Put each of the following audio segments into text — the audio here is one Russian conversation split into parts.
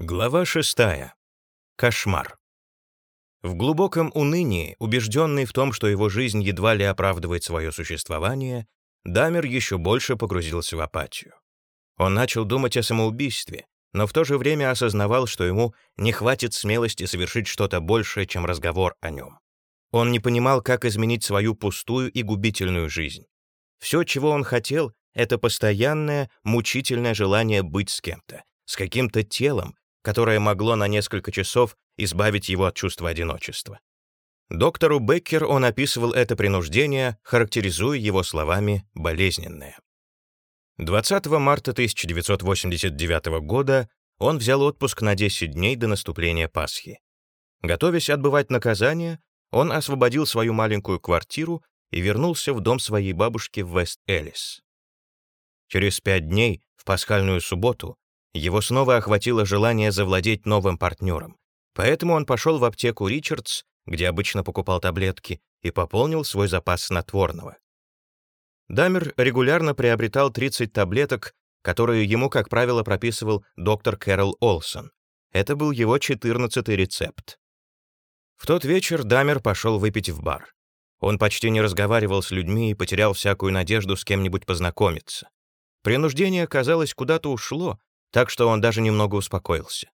Глава шестая. Кошмар. В глубоком унынии, убежденный в том, что его жизнь едва ли оправдывает свое существование, Дамер еще больше погрузился в апатию. Он начал думать о самоубийстве, но в то же время осознавал, что ему не хватит смелости совершить что-то большее, чем разговор о нем. Он не понимал, как изменить свою пустую и губительную жизнь. Все, чего он хотел, это постоянное, мучительное желание быть с кем-то, с каким-то телом, которое могло на несколько часов избавить его от чувства одиночества. Доктору Беккер он описывал это принуждение, характеризуя его словами «болезненное». 20 марта 1989 года он взял отпуск на 10 дней до наступления Пасхи. Готовясь отбывать наказание, он освободил свою маленькую квартиру и вернулся в дом своей бабушки в Вест-Элис. Через пять дней, в пасхальную субботу, его снова охватило желание завладеть новым партнером, поэтому он пошел в аптеку Ричардс, где обычно покупал таблетки, и пополнил свой запас снотворного. Дамер регулярно приобретал 30 таблеток, которые ему, как правило, прописывал доктор Кэрол Олсон. Это был его 14-й рецепт. В тот вечер Дамер пошел выпить в бар. Он почти не разговаривал с людьми и потерял всякую надежду с кем-нибудь познакомиться. Принуждение, казалось, куда-то ушло, так что он даже немного успокоился.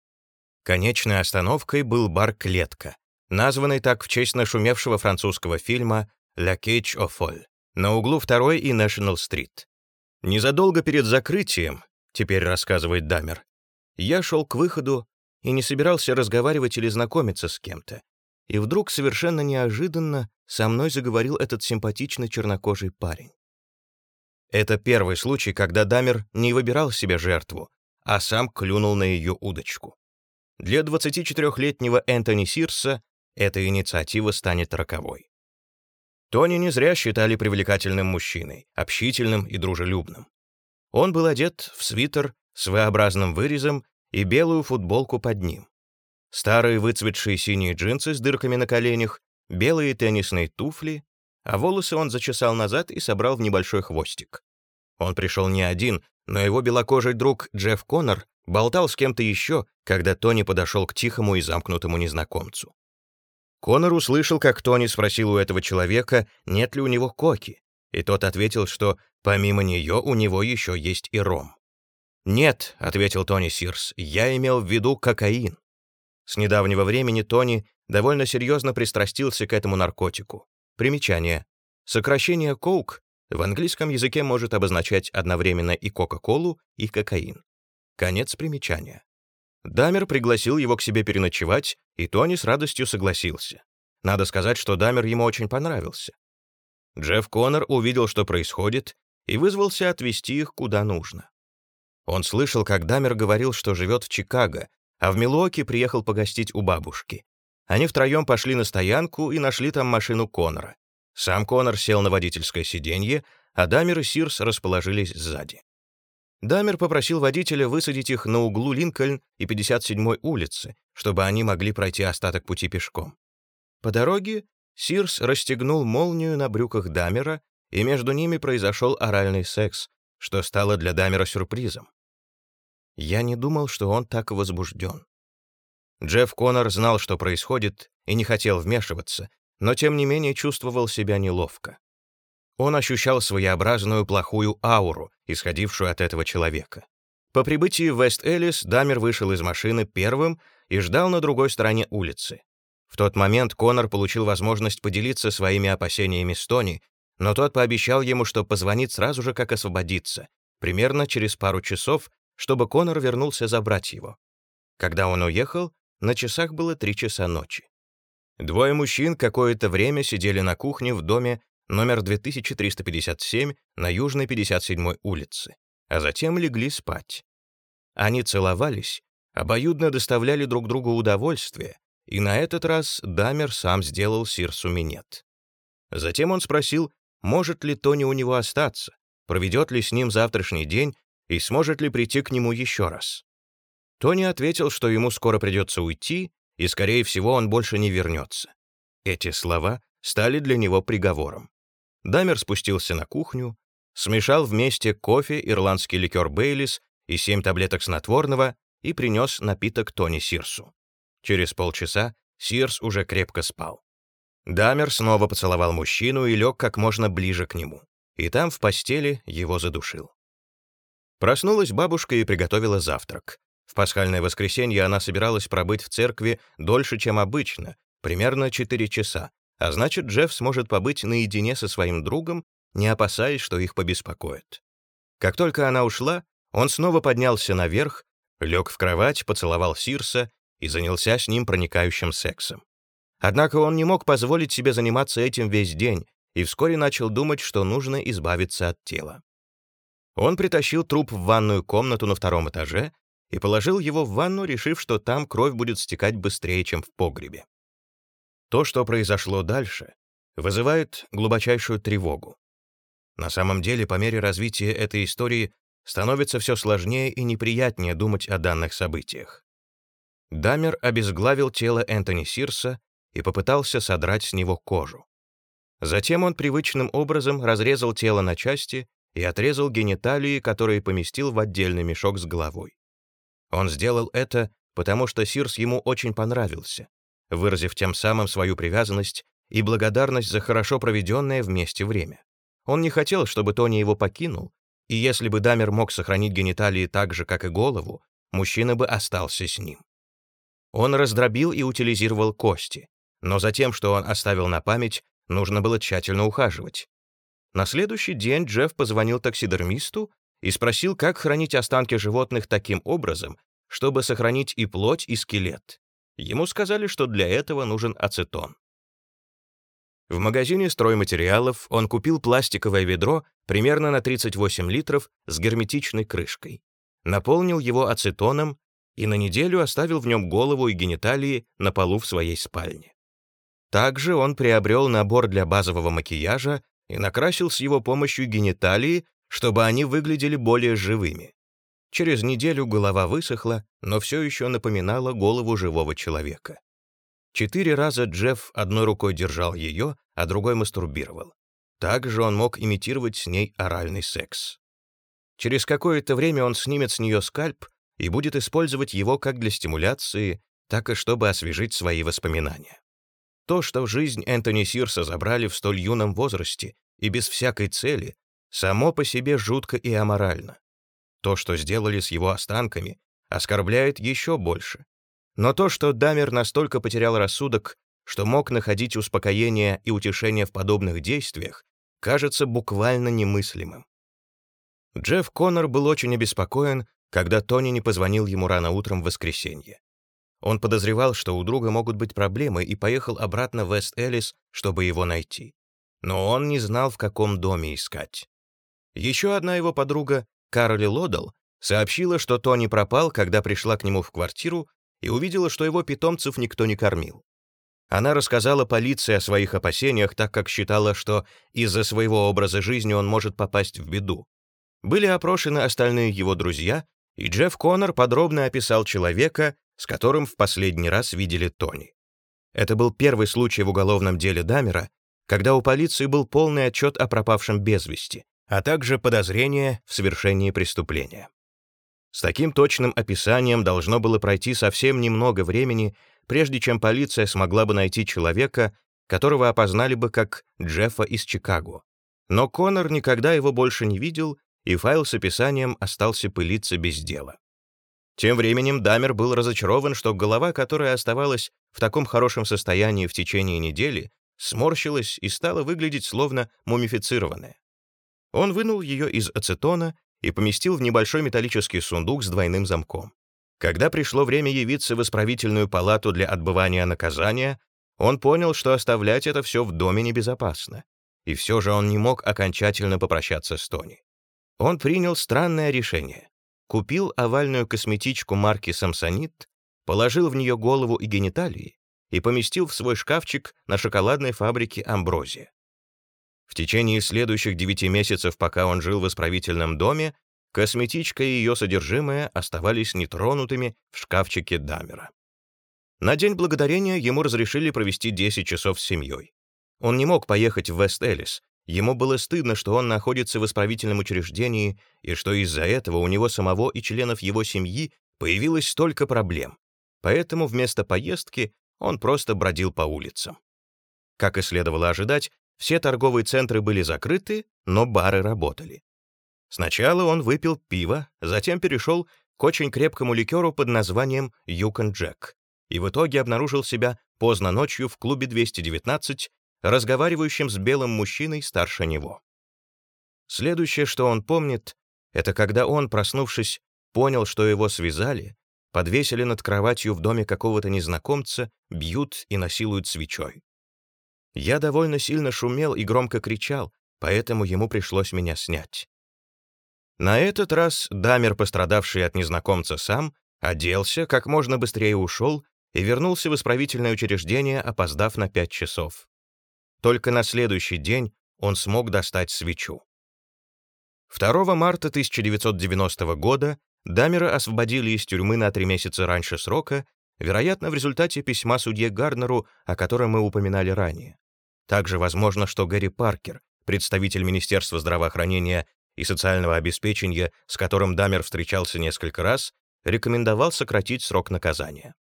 Конечной остановкой был бар «Клетка», названный так в честь нашумевшего французского фильма «La Cage of Fall» на углу 2 и National-стрит. Незадолго перед закрытием, теперь рассказывает Дамер, я шел к выходу и не собирался разговаривать или знакомиться с кем-то. И вдруг совершенно неожиданно со мной заговорил этот симпатичный чернокожий парень. Это первый случай, когда Дамер не выбирал себе жертву, а сам клюнул на ее удочку. Для 24-летнего Энтони Сирса эта инициатива станет роковой. Тони не зря считали привлекательным мужчиной, общительным и дружелюбным. Он был одет в свитер с V-образным вырезом и белую футболку под ним. Старые выцветшие синие джинсы с дырками на коленях, белые теннисные туфли, а волосы он зачесал назад и собрал в небольшой хвостик. Он пришел не один, но его белокожий друг Джефф Коннор болтал с кем-то еще, когда Тони подошел к тихому и замкнутому незнакомцу. Коннор услышал, как Тони спросил у этого человека, нет ли у него коки, и тот ответил, что помимо нее у него еще есть и ром. «Нет», — ответил Тони Сирс, — «я имел в виду кокаин». С недавнего времени Тони довольно серьезно пристрастился к этому наркотику. Примечание. Сокращение «коук» в английском языке может обозначать одновременно и Кока-Колу, и кокаин. Конец примечания. Дамер пригласил его к себе переночевать, и Тони с радостью согласился. Надо сказать, что Дамер ему очень понравился. Джефф Коннор увидел, что происходит, и вызвался отвезти их куда нужно. Он слышал, как Дамер говорил, что живет в Чикаго, а в Милуоке приехал погостить у бабушки. Они втроем пошли на стоянку и нашли там машину Коннора. Сам Конор сел на водительское сиденье, а Дамер и Сирс расположились сзади. Дамер попросил водителя высадить их на углу Линкольн и 57-й улицы, чтобы они могли пройти остаток пути пешком. По дороге Сирс расстегнул молнию на брюках Дамера, и между ними произошел оральный секс, что стало для Дамера сюрпризом. Я не думал, что он так возбужден. Джефф Коннор знал, что происходит, и не хотел вмешиваться, но тем не менее чувствовал себя неловко. Он ощущал своеобразную плохую ауру, исходившую от этого человека. По прибытии в Вест-Элис Дамер вышел из машины первым и ждал на другой стороне улицы. В тот момент Конор получил возможность поделиться своими опасениями с Тони, но тот пообещал ему, что позвонит сразу же, как освободится, примерно через пару часов, чтобы Конор вернулся забрать его. Когда он уехал, на часах было три часа ночи. Двое мужчин какое-то время сидели на кухне в доме номер 2357 на Южной 57-й улице, а затем легли спать. Они целовались, обоюдно доставляли друг другу удовольствие, и на этот раз Дамер сам сделал Сирсу минет. Затем он спросил, может ли Тони у него остаться, проведет ли с ним завтрашний день и сможет ли прийти к нему еще раз. Тони ответил, что ему скоро придется уйти, и, скорее всего, он больше не вернется. Эти слова стали для него приговором. Дамер спустился на кухню, смешал вместе кофе, ирландский ликер Бейлис и семь таблеток снотворного и принес напиток Тони Сирсу. Через полчаса Сирс уже крепко спал. Дамер снова поцеловал мужчину и лег как можно ближе к нему. И там, в постели, его задушил. Проснулась бабушка и приготовила завтрак. В пасхальное воскресенье она собиралась пробыть в церкви дольше, чем обычно, примерно 4 часа, а значит, Джефф сможет побыть наедине со своим другом, не опасаясь, что их побеспокоит. Как только она ушла, он снова поднялся наверх, лег в кровать, поцеловал Сирса и занялся с ним проникающим сексом. Однако он не мог позволить себе заниматься этим весь день и вскоре начал думать, что нужно избавиться от тела. Он притащил труп в ванную комнату на втором этаже и положил его в ванну, решив, что там кровь будет стекать быстрее, чем в погребе. То, что произошло дальше, вызывает глубочайшую тревогу. На самом деле, по мере развития этой истории становится все сложнее и неприятнее думать о данных событиях. Дамер обезглавил тело Энтони Сирса и попытался содрать с него кожу. Затем он привычным образом разрезал тело на части и отрезал гениталии, которые поместил в отдельный мешок с головой. Он сделал это, потому что Сирс ему очень понравился, выразив тем самым свою привязанность и благодарность за хорошо проведенное вместе время. Он не хотел, чтобы Тони его покинул, и если бы Дамер мог сохранить гениталии так же, как и голову, мужчина бы остался с ним. Он раздробил и утилизировал кости, но за тем, что он оставил на память, нужно было тщательно ухаживать. На следующий день Джефф позвонил таксидермисту и спросил, как хранить останки животных таким образом, чтобы сохранить и плоть, и скелет. Ему сказали, что для этого нужен ацетон. В магазине стройматериалов он купил пластиковое ведро примерно на 38 литров с герметичной крышкой, наполнил его ацетоном и на неделю оставил в нем голову и гениталии на полу в своей спальне. Также он приобрел набор для базового макияжа и накрасил с его помощью гениталии, чтобы они выглядели более живыми. Через неделю голова высохла, но все еще напоминала голову живого человека. Четыре раза Джефф одной рукой держал ее, а другой мастурбировал. Также он мог имитировать с ней оральный секс. Через какое-то время он снимет с нее скальп и будет использовать его как для стимуляции, так и чтобы освежить свои воспоминания. То, что жизнь Энтони Сирса забрали в столь юном возрасте и без всякой цели, само по себе жутко и аморально. То, что сделали с его останками, оскорбляет еще больше. Но то, что Дамер настолько потерял рассудок, что мог находить успокоение и утешение в подобных действиях, кажется буквально немыслимым. Джефф Коннор был очень обеспокоен, когда Тони не позвонил ему рано утром в воскресенье. Он подозревал, что у друга могут быть проблемы, и поехал обратно в Вест-Элис, чтобы его найти. Но он не знал, в каком доме искать. Еще одна его подруга, Кароли Лодал, сообщила, что Тони пропал, когда пришла к нему в квартиру и увидела, что его питомцев никто не кормил. Она рассказала полиции о своих опасениях, так как считала, что из-за своего образа жизни он может попасть в беду. Были опрошены остальные его друзья, и Джефф Коннор подробно описал человека, с которым в последний раз видели Тони. Это был первый случай в уголовном деле Дамера, когда у полиции был полный отчет о пропавшем без вести, а также подозрение в совершении преступления. С таким точным описанием должно было пройти совсем немного времени, прежде чем полиция смогла бы найти человека, которого опознали бы как Джеффа из Чикаго. Но Коннор никогда его больше не видел, и файл с описанием остался пылиться без дела. Тем временем Дамер был разочарован, что голова, которая оставалась в таком хорошем состоянии в течение недели, сморщилась и стала выглядеть словно мумифицированная. Он вынул ее из ацетона и поместил в небольшой металлический сундук с двойным замком. Когда пришло время явиться в исправительную палату для отбывания наказания, он понял, что оставлять это все в доме небезопасно. И все же он не мог окончательно попрощаться с Тони. Он принял странное решение купил овальную косметичку марки «Самсонит», положил в нее голову и гениталии и поместил в свой шкафчик на шоколадной фабрике «Амброзия». В течение следующих девяти месяцев, пока он жил в исправительном доме, косметичка и ее содержимое оставались нетронутыми в шкафчике Дамера. На День Благодарения ему разрешили провести 10 часов с семьей. Он не мог поехать в Вест-Элис, Ему было стыдно, что он находится в исправительном учреждении и что из-за этого у него самого и членов его семьи появилось столько проблем, поэтому вместо поездки он просто бродил по улицам. Как и следовало ожидать, все торговые центры были закрыты, но бары работали. Сначала он выпил пиво, затем перешел к очень крепкому ликеру под названием «Юкон Джек» и в итоге обнаружил себя поздно ночью в клубе 219, разговаривающим с белым мужчиной старше него. Следующее, что он помнит, это когда он, проснувшись, понял, что его связали, подвесили над кроватью в доме какого-то незнакомца, бьют и насилуют свечой. Я довольно сильно шумел и громко кричал, поэтому ему пришлось меня снять. На этот раз Дамер, пострадавший от незнакомца сам, оделся, как можно быстрее ушел и вернулся в исправительное учреждение, опоздав на пять часов. Только на следующий день он смог достать свечу. 2 марта 1990 года Дамера освободили из тюрьмы на три месяца раньше срока, вероятно, в результате письма судье Гарднеру, о котором мы упоминали ранее. Также возможно, что Гэри Паркер, представитель Министерства здравоохранения и социального обеспечения, с которым Дамер встречался несколько раз, рекомендовал сократить срок наказания.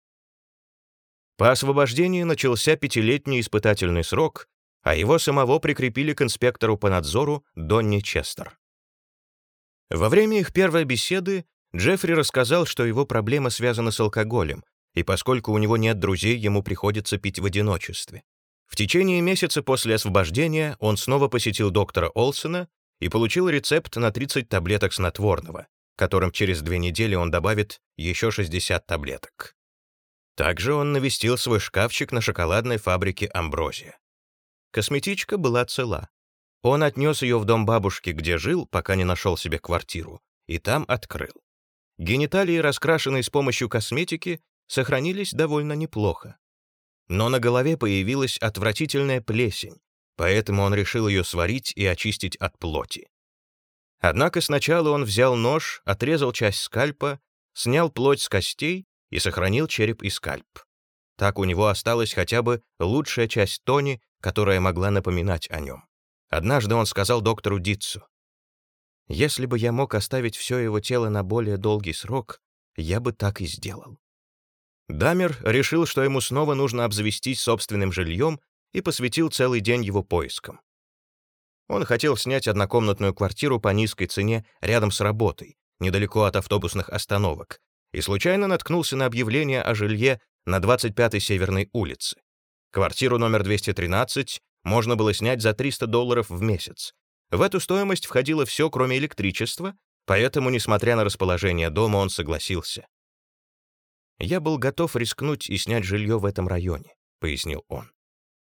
По освобождении начался пятилетний испытательный срок, а его самого прикрепили к инспектору по надзору Донни Честер. Во время их первой беседы Джеффри рассказал, что его проблема связана с алкоголем, и поскольку у него нет друзей, ему приходится пить в одиночестве. В течение месяца после освобождения он снова посетил доктора Олсона и получил рецепт на 30 таблеток снотворного, которым через две недели он добавит еще 60 таблеток. Также он навестил свой шкафчик на шоколадной фабрике «Амброзия». Косметичка была цела. Он отнес ее в дом бабушки, где жил, пока не нашел себе квартиру, и там открыл. Гениталии, раскрашенные с помощью косметики, сохранились довольно неплохо. Но на голове появилась отвратительная плесень, поэтому он решил ее сварить и очистить от плоти. Однако сначала он взял нож, отрезал часть скальпа, снял плоть с костей и сохранил череп и скальп. Так у него осталась хотя бы лучшая часть Тони, которая могла напоминать о нем. Однажды он сказал доктору Дитсу, «Если бы я мог оставить все его тело на более долгий срок, я бы так и сделал». Дамер решил, что ему снова нужно обзавестись собственным жильем и посвятил целый день его поискам. Он хотел снять однокомнатную квартиру по низкой цене рядом с работой, недалеко от автобусных остановок, и случайно наткнулся на объявление о жилье на 25-й Северной улице. Квартиру номер 213 можно было снять за 300 долларов в месяц. В эту стоимость входило все, кроме электричества, поэтому, несмотря на расположение дома, он согласился. «Я был готов рискнуть и снять жилье в этом районе», — пояснил он.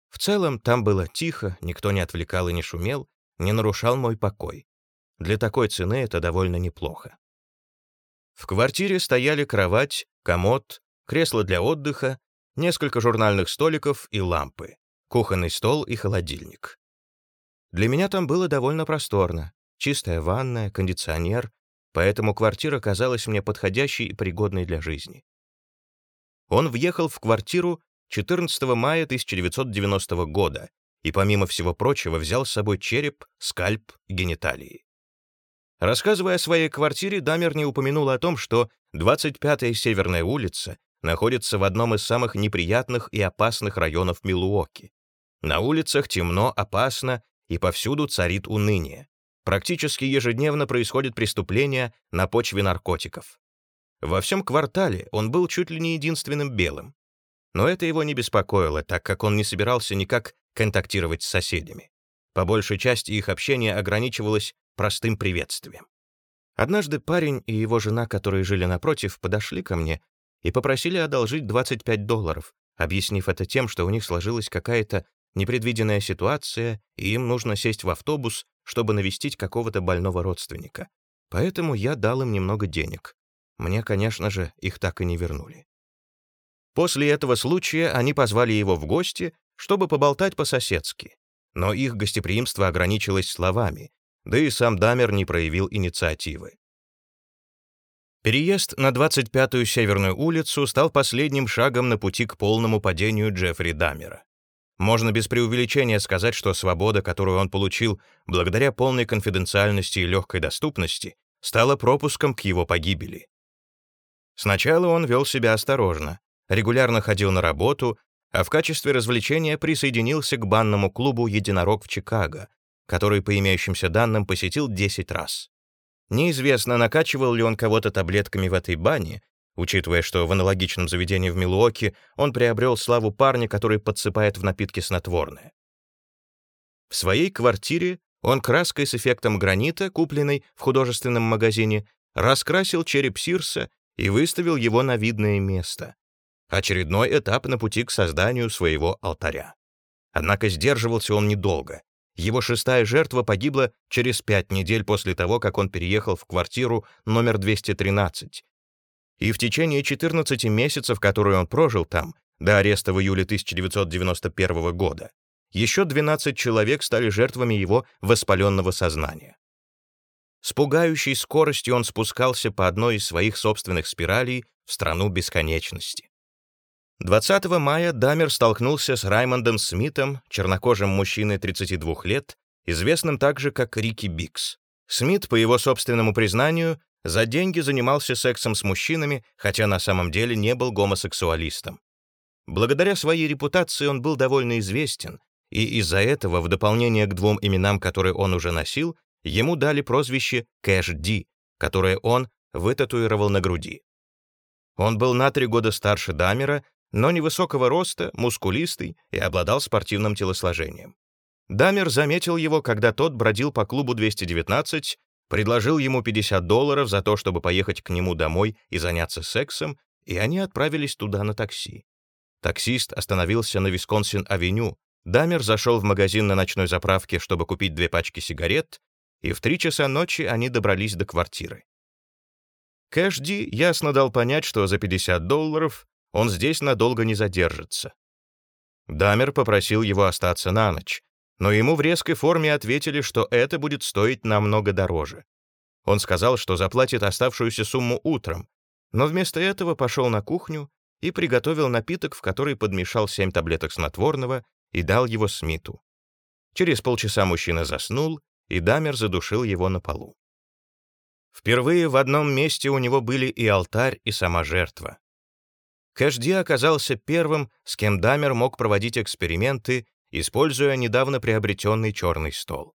В целом, там было тихо, никто не отвлекал и не шумел, не нарушал мой покой. Для такой цены это довольно неплохо. В квартире стояли кровать, комод, кресло для отдыха, несколько журнальных столиков и лампы, кухонный стол и холодильник. Для меня там было довольно просторно. Чистая ванная, кондиционер, поэтому квартира казалась мне подходящей и пригодной для жизни. Он въехал в квартиру 14 мая 1990 года и, помимо всего прочего, взял с собой череп, скальп гениталии. Рассказывая о своей квартире, Дамер не упомянул о том, что 25-я Северная улица находится в одном из самых неприятных и опасных районов Милуоки. На улицах темно, опасно, и повсюду царит уныние. Практически ежедневно происходят преступления на почве наркотиков. Во всем квартале он был чуть ли не единственным белым. Но это его не беспокоило, так как он не собирался никак контактировать с соседями. По большей части их общение ограничивалось простым приветствием. Однажды парень и его жена, которые жили напротив, подошли ко мне и попросили одолжить 25 долларов, объяснив это тем, что у них сложилась какая-то непредвиденная ситуация, и им нужно сесть в автобус, чтобы навестить какого-то больного родственника. Поэтому я дал им немного денег. Мне, конечно же, их так и не вернули. После этого случая они позвали его в гости, чтобы поболтать по-соседски. Но их гостеприимство ограничилось словами, да и сам Дамер не проявил инициативы. Переезд на 25-ю Северную улицу стал последним шагом на пути к полному падению Джеффри Дамера. Можно без преувеличения сказать, что свобода, которую он получил благодаря полной конфиденциальности и легкой доступности, стала пропуском к его погибели. Сначала он вел себя осторожно, регулярно ходил на работу, а в качестве развлечения присоединился к банному клубу «Единорог» в Чикаго, который, по имеющимся данным, посетил 10 раз. Неизвестно, накачивал ли он кого-то таблетками в этой бане, учитывая, что в аналогичном заведении в Милуоке он приобрел славу парня, который подсыпает в напитки снотворное. В своей квартире он краской с эффектом гранита, купленной в художественном магазине, раскрасил череп Сирса и выставил его на видное место. Очередной этап на пути к созданию своего алтаря. Однако сдерживался он недолго. Его шестая жертва погибла через пять недель после того, как он переехал в квартиру номер 213. И в течение 14 месяцев, которые он прожил там, до ареста в июле 1991 года, еще 12 человек стали жертвами его воспаленного сознания. С пугающей скоростью он спускался по одной из своих собственных спиралей в страну бесконечности. 20 мая Дамер столкнулся с Раймондом Смитом, чернокожим мужчиной 32 лет, известным также как Рики Бикс. Смит, по его собственному признанию, за деньги занимался сексом с мужчинами, хотя на самом деле не был гомосексуалистом. Благодаря своей репутации он был довольно известен, и из-за этого, в дополнение к двум именам, которые он уже носил, ему дали прозвище Кэш Ди, которое он вытатуировал на груди. Он был на три года старше Дамера но невысокого роста, мускулистый и обладал спортивным телосложением. Дамер заметил его, когда тот бродил по клубу 219, предложил ему 50 долларов за то, чтобы поехать к нему домой и заняться сексом, и они отправились туда на такси. Таксист остановился на Висконсин-авеню, Дамер зашел в магазин на ночной заправке, чтобы купить две пачки сигарет, и в три часа ночи они добрались до квартиры. Кэш ясно дал понять, что за 50 долларов он здесь надолго не задержится. Дамер попросил его остаться на ночь, но ему в резкой форме ответили, что это будет стоить намного дороже. Он сказал, что заплатит оставшуюся сумму утром, но вместо этого пошел на кухню и приготовил напиток, в который подмешал семь таблеток снотворного и дал его Смиту. Через полчаса мужчина заснул, и Дамер задушил его на полу. Впервые в одном месте у него были и алтарь, и сама жертва. Кэшди оказался первым, с кем Дамер мог проводить эксперименты, используя недавно приобретенный черный стол.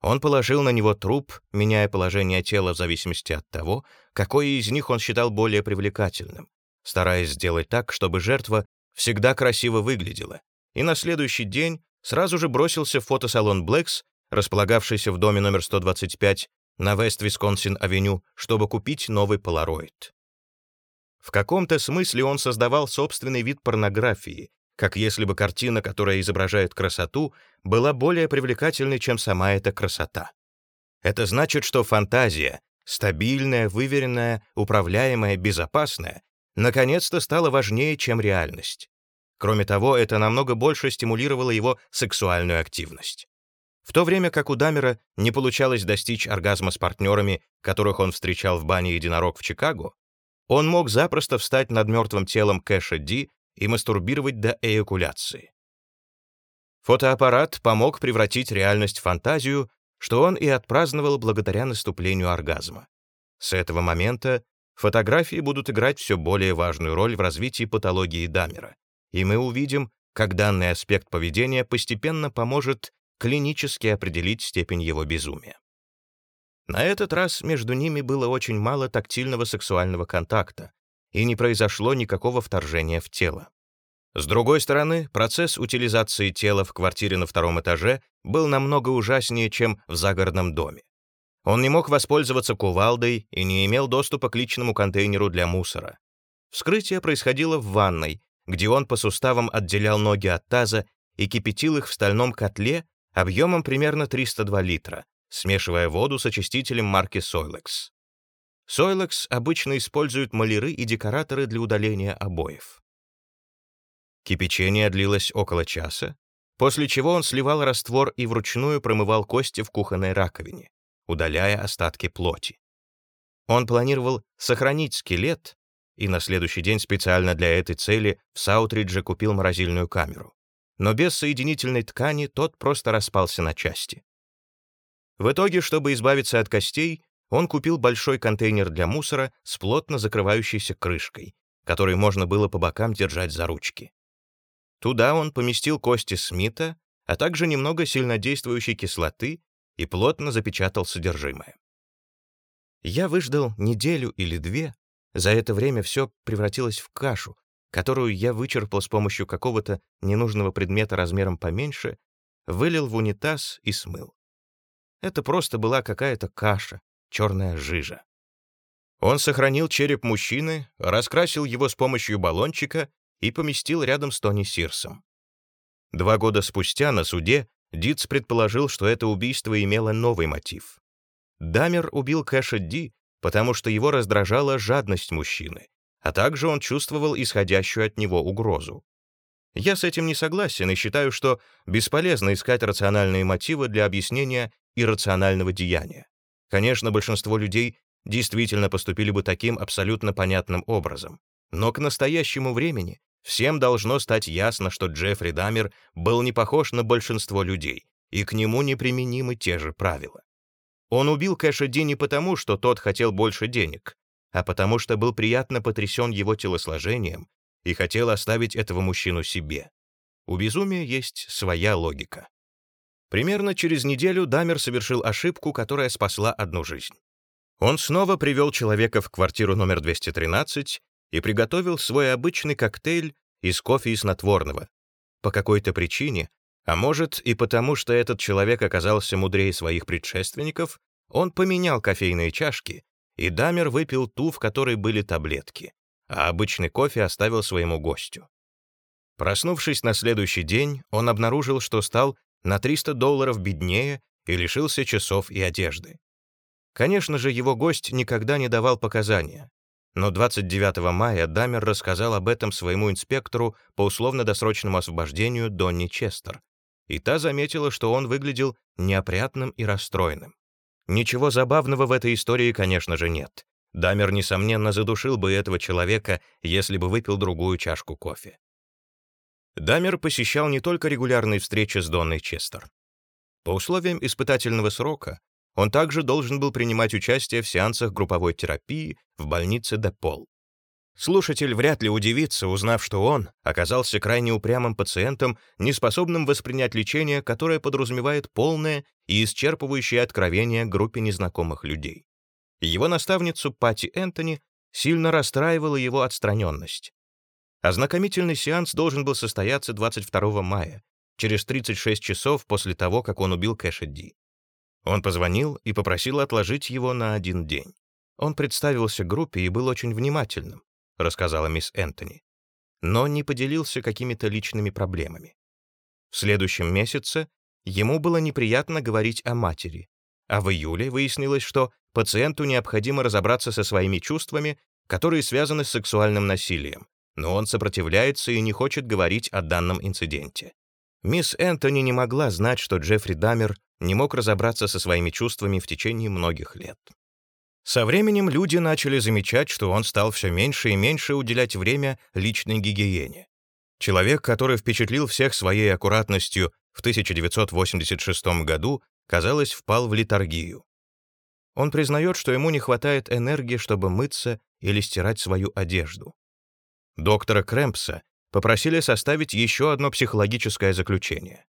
Он положил на него труп, меняя положение тела в зависимости от того, какой из них он считал более привлекательным, стараясь сделать так, чтобы жертва всегда красиво выглядела, и на следующий день сразу же бросился в фотосалон Блэкс, располагавшийся в доме номер 125 на Вест-Висконсин-авеню, чтобы купить новый полароид. В каком-то смысле он создавал собственный вид порнографии, как если бы картина, которая изображает красоту, была более привлекательной, чем сама эта красота. Это значит, что фантазия, стабильная, выверенная, управляемая, безопасная, наконец-то стала важнее, чем реальность. Кроме того, это намного больше стимулировало его сексуальную активность. В то время как у Дамера не получалось достичь оргазма с партнерами, которых он встречал в бане «Единорог» в Чикаго, он мог запросто встать над мертвым телом Кэша Ди и мастурбировать до эякуляции. Фотоаппарат помог превратить реальность в фантазию, что он и отпраздновал благодаря наступлению оргазма. С этого момента фотографии будут играть все более важную роль в развитии патологии Дамера, и мы увидим, как данный аспект поведения постепенно поможет клинически определить степень его безумия. На этот раз между ними было очень мало тактильного сексуального контакта, и не произошло никакого вторжения в тело. С другой стороны, процесс утилизации тела в квартире на втором этаже был намного ужаснее, чем в загородном доме. Он не мог воспользоваться кувалдой и не имел доступа к личному контейнеру для мусора. Вскрытие происходило в ванной, где он по суставам отделял ноги от таза и кипятил их в стальном котле объемом примерно 302 литра, смешивая воду с очистителем марки Soilex. Soilex обычно используют маляры и декораторы для удаления обоев. Кипячение длилось около часа, после чего он сливал раствор и вручную промывал кости в кухонной раковине, удаляя остатки плоти. Он планировал сохранить скелет и на следующий день специально для этой цели в Саутридже купил морозильную камеру. Но без соединительной ткани тот просто распался на части. В итоге, чтобы избавиться от костей, он купил большой контейнер для мусора с плотно закрывающейся крышкой, который можно было по бокам держать за ручки. Туда он поместил кости Смита, а также немного сильнодействующей кислоты и плотно запечатал содержимое. Я выждал неделю или две. За это время все превратилось в кашу, которую я вычерпал с помощью какого-то ненужного предмета размером поменьше, вылил в унитаз и смыл. Это просто была какая-то каша, черная жижа. Он сохранил череп мужчины, раскрасил его с помощью баллончика и поместил рядом с Тони Сирсом. Два года спустя на суде Дитс предположил, что это убийство имело новый мотив. Дамер убил Кэша Ди, потому что его раздражала жадность мужчины, а также он чувствовал исходящую от него угрозу. Я с этим не согласен и считаю, что бесполезно искать рациональные мотивы для объяснения иррационального деяния. Конечно, большинство людей действительно поступили бы таким абсолютно понятным образом. Но к настоящему времени всем должно стать ясно, что Джеффри Дамер был не похож на большинство людей, и к нему неприменимы те же правила. Он убил Кэша Ди не потому, что тот хотел больше денег, а потому что был приятно потрясен его телосложением и хотел оставить этого мужчину себе. У безумия есть своя логика. Примерно через неделю Дамер совершил ошибку, которая спасла одну жизнь. Он снова привел человека в квартиру номер 213 и приготовил свой обычный коктейль из кофе и снотворного. По какой-то причине, а может и потому, что этот человек оказался мудрее своих предшественников, он поменял кофейные чашки, и Дамер выпил ту, в которой были таблетки, а обычный кофе оставил своему гостю. Проснувшись на следующий день, он обнаружил, что стал на 300 долларов беднее и лишился часов и одежды. Конечно же, его гость никогда не давал показания, но 29 мая Дамер рассказал об этом своему инспектору по условно-досрочному освобождению Донни Честер, и та заметила, что он выглядел неопрятным и расстроенным. Ничего забавного в этой истории, конечно же, нет. Дамер, несомненно, задушил бы этого человека, если бы выпил другую чашку кофе. Дамер посещал не только регулярные встречи с Донной Честер. По условиям испытательного срока он также должен был принимать участие в сеансах групповой терапии в больнице Депол. Слушатель вряд ли удивится, узнав, что он оказался крайне упрямым пациентом, неспособным воспринять лечение, которое подразумевает полное и исчерпывающее откровение группе незнакомых людей. Его наставницу Пати Энтони сильно расстраивала его отстраненность. Ознакомительный сеанс должен был состояться 22 мая, через 36 часов после того, как он убил Кэша Ди. Он позвонил и попросил отложить его на один день. Он представился группе и был очень внимательным, рассказала мисс Энтони, но не поделился какими-то личными проблемами. В следующем месяце ему было неприятно говорить о матери, а в июле выяснилось, что пациенту необходимо разобраться со своими чувствами, которые связаны с сексуальным насилием, но он сопротивляется и не хочет говорить о данном инциденте. Мисс Энтони не могла знать, что Джеффри Дамер не мог разобраться со своими чувствами в течение многих лет. Со временем люди начали замечать, что он стал все меньше и меньше уделять время личной гигиене. Человек, который впечатлил всех своей аккуратностью в 1986 году, казалось, впал в литургию. Он признает, что ему не хватает энергии, чтобы мыться или стирать свою одежду доктора Крэмпса попросили составить еще одно психологическое заключение.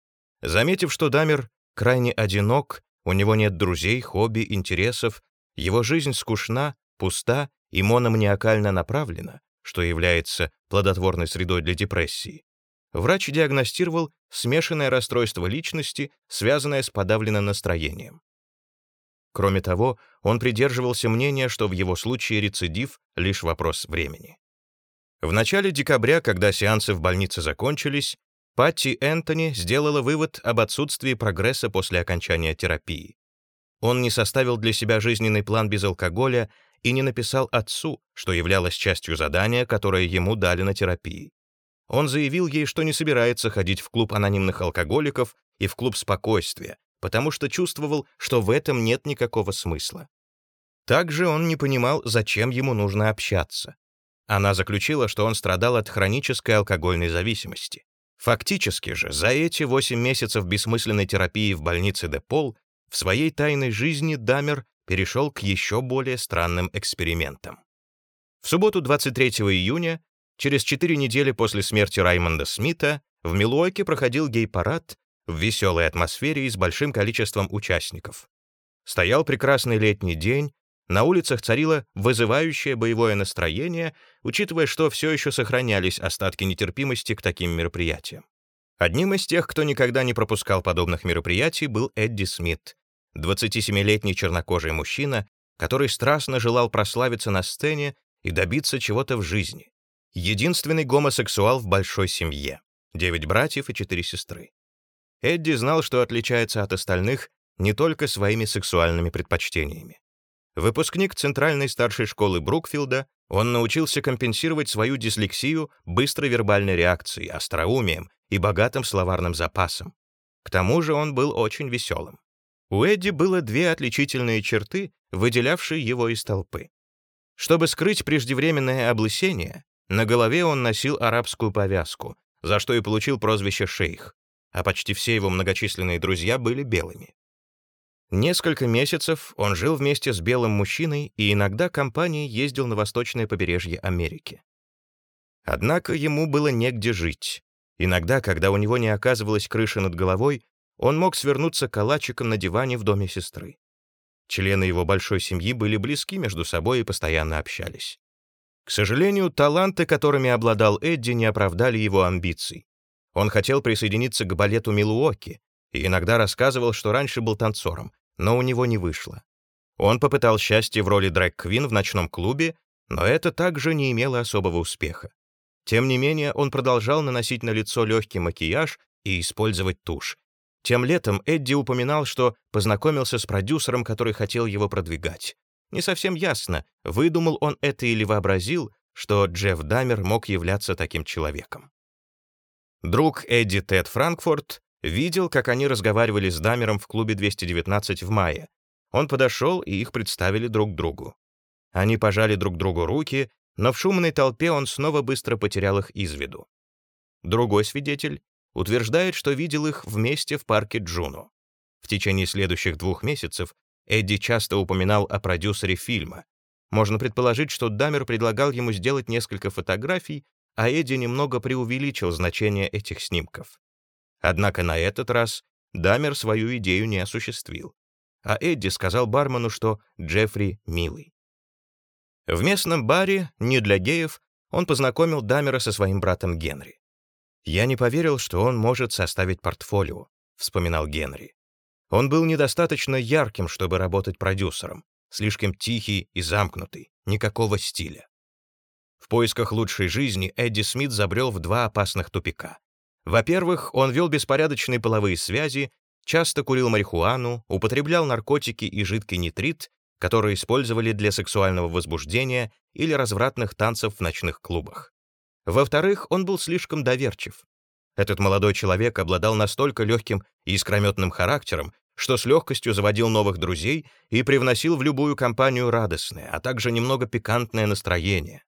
Заметив, что Дамер крайне одинок, у него нет друзей, хобби, интересов, его жизнь скучна, пуста и мономаниакально направлена, что является плодотворной средой для депрессии, врач диагностировал смешанное расстройство личности, связанное с подавленным настроением. Кроме того, он придерживался мнения, что в его случае рецидив — лишь вопрос времени. В начале декабря, когда сеансы в больнице закончились, Патти Энтони сделала вывод об отсутствии прогресса после окончания терапии. Он не составил для себя жизненный план без алкоголя и не написал отцу, что являлось частью задания, которое ему дали на терапии. Он заявил ей, что не собирается ходить в клуб анонимных алкоголиков и в клуб спокойствия, потому что чувствовал, что в этом нет никакого смысла. Также он не понимал, зачем ему нужно общаться. Она заключила, что он страдал от хронической алкогольной зависимости. Фактически же, за эти 8 месяцев бессмысленной терапии в больнице Депол в своей тайной жизни Дамер перешел к еще более странным экспериментам. В субботу 23 июня, через четыре недели после смерти Раймонда Смита, в Милуоке проходил гей-парад в веселой атмосфере и с большим количеством участников. Стоял прекрасный летний день, на улицах царило вызывающее боевое настроение, учитывая, что все еще сохранялись остатки нетерпимости к таким мероприятиям. Одним из тех, кто никогда не пропускал подобных мероприятий, был Эдди Смит, 27-летний чернокожий мужчина, который страстно желал прославиться на сцене и добиться чего-то в жизни. Единственный гомосексуал в большой семье. Девять братьев и четыре сестры. Эдди знал, что отличается от остальных не только своими сексуальными предпочтениями. Выпускник Центральной старшей школы Брукфилда, он научился компенсировать свою дислексию быстрой вербальной реакцией, остроумием и богатым словарным запасом. К тому же он был очень веселым. У Эдди было две отличительные черты, выделявшие его из толпы. Чтобы скрыть преждевременное облысение, на голове он носил арабскую повязку, за что и получил прозвище «шейх», а почти все его многочисленные друзья были белыми. Несколько месяцев он жил вместе с белым мужчиной и иногда компанией ездил на восточное побережье Америки. Однако ему было негде жить. Иногда, когда у него не оказывалась крыши над головой, он мог свернуться калачиком на диване в доме сестры. Члены его большой семьи были близки между собой и постоянно общались. К сожалению, таланты, которыми обладал Эдди, не оправдали его амбиций. Он хотел присоединиться к балету Милуоки и иногда рассказывал, что раньше был танцором, но у него не вышло. Он попытал счастье в роли дрэг-квин в ночном клубе, но это также не имело особого успеха. Тем не менее, он продолжал наносить на лицо легкий макияж и использовать тушь. Тем летом Эдди упоминал, что познакомился с продюсером, который хотел его продвигать. Не совсем ясно, выдумал он это или вообразил, что Джефф Дамер мог являться таким человеком. Друг Эдди Тед Франкфурт Видел, как они разговаривали с Дамером в клубе 219 в мае. Он подошел, и их представили друг другу. Они пожали друг другу руки, но в шумной толпе он снова быстро потерял их из виду. Другой свидетель утверждает, что видел их вместе в парке Джуно. В течение следующих двух месяцев Эдди часто упоминал о продюсере фильма. Можно предположить, что Дамер предлагал ему сделать несколько фотографий, а Эдди немного преувеличил значение этих снимков. Однако на этот раз Дамер свою идею не осуществил. А Эдди сказал бармену, что Джеффри милый. В местном баре, не для геев, он познакомил Дамера со своим братом Генри. «Я не поверил, что он может составить портфолио», — вспоминал Генри. Он был недостаточно ярким, чтобы работать продюсером, слишком тихий и замкнутый, никакого стиля. В поисках лучшей жизни Эдди Смит забрел в два опасных тупика. Во-первых, он вел беспорядочные половые связи, часто курил марихуану, употреблял наркотики и жидкий нитрит, которые использовали для сексуального возбуждения или развратных танцев в ночных клубах. Во-вторых, он был слишком доверчив. Этот молодой человек обладал настолько легким и искрометным характером, что с легкостью заводил новых друзей и привносил в любую компанию радостное, а также немного пикантное настроение.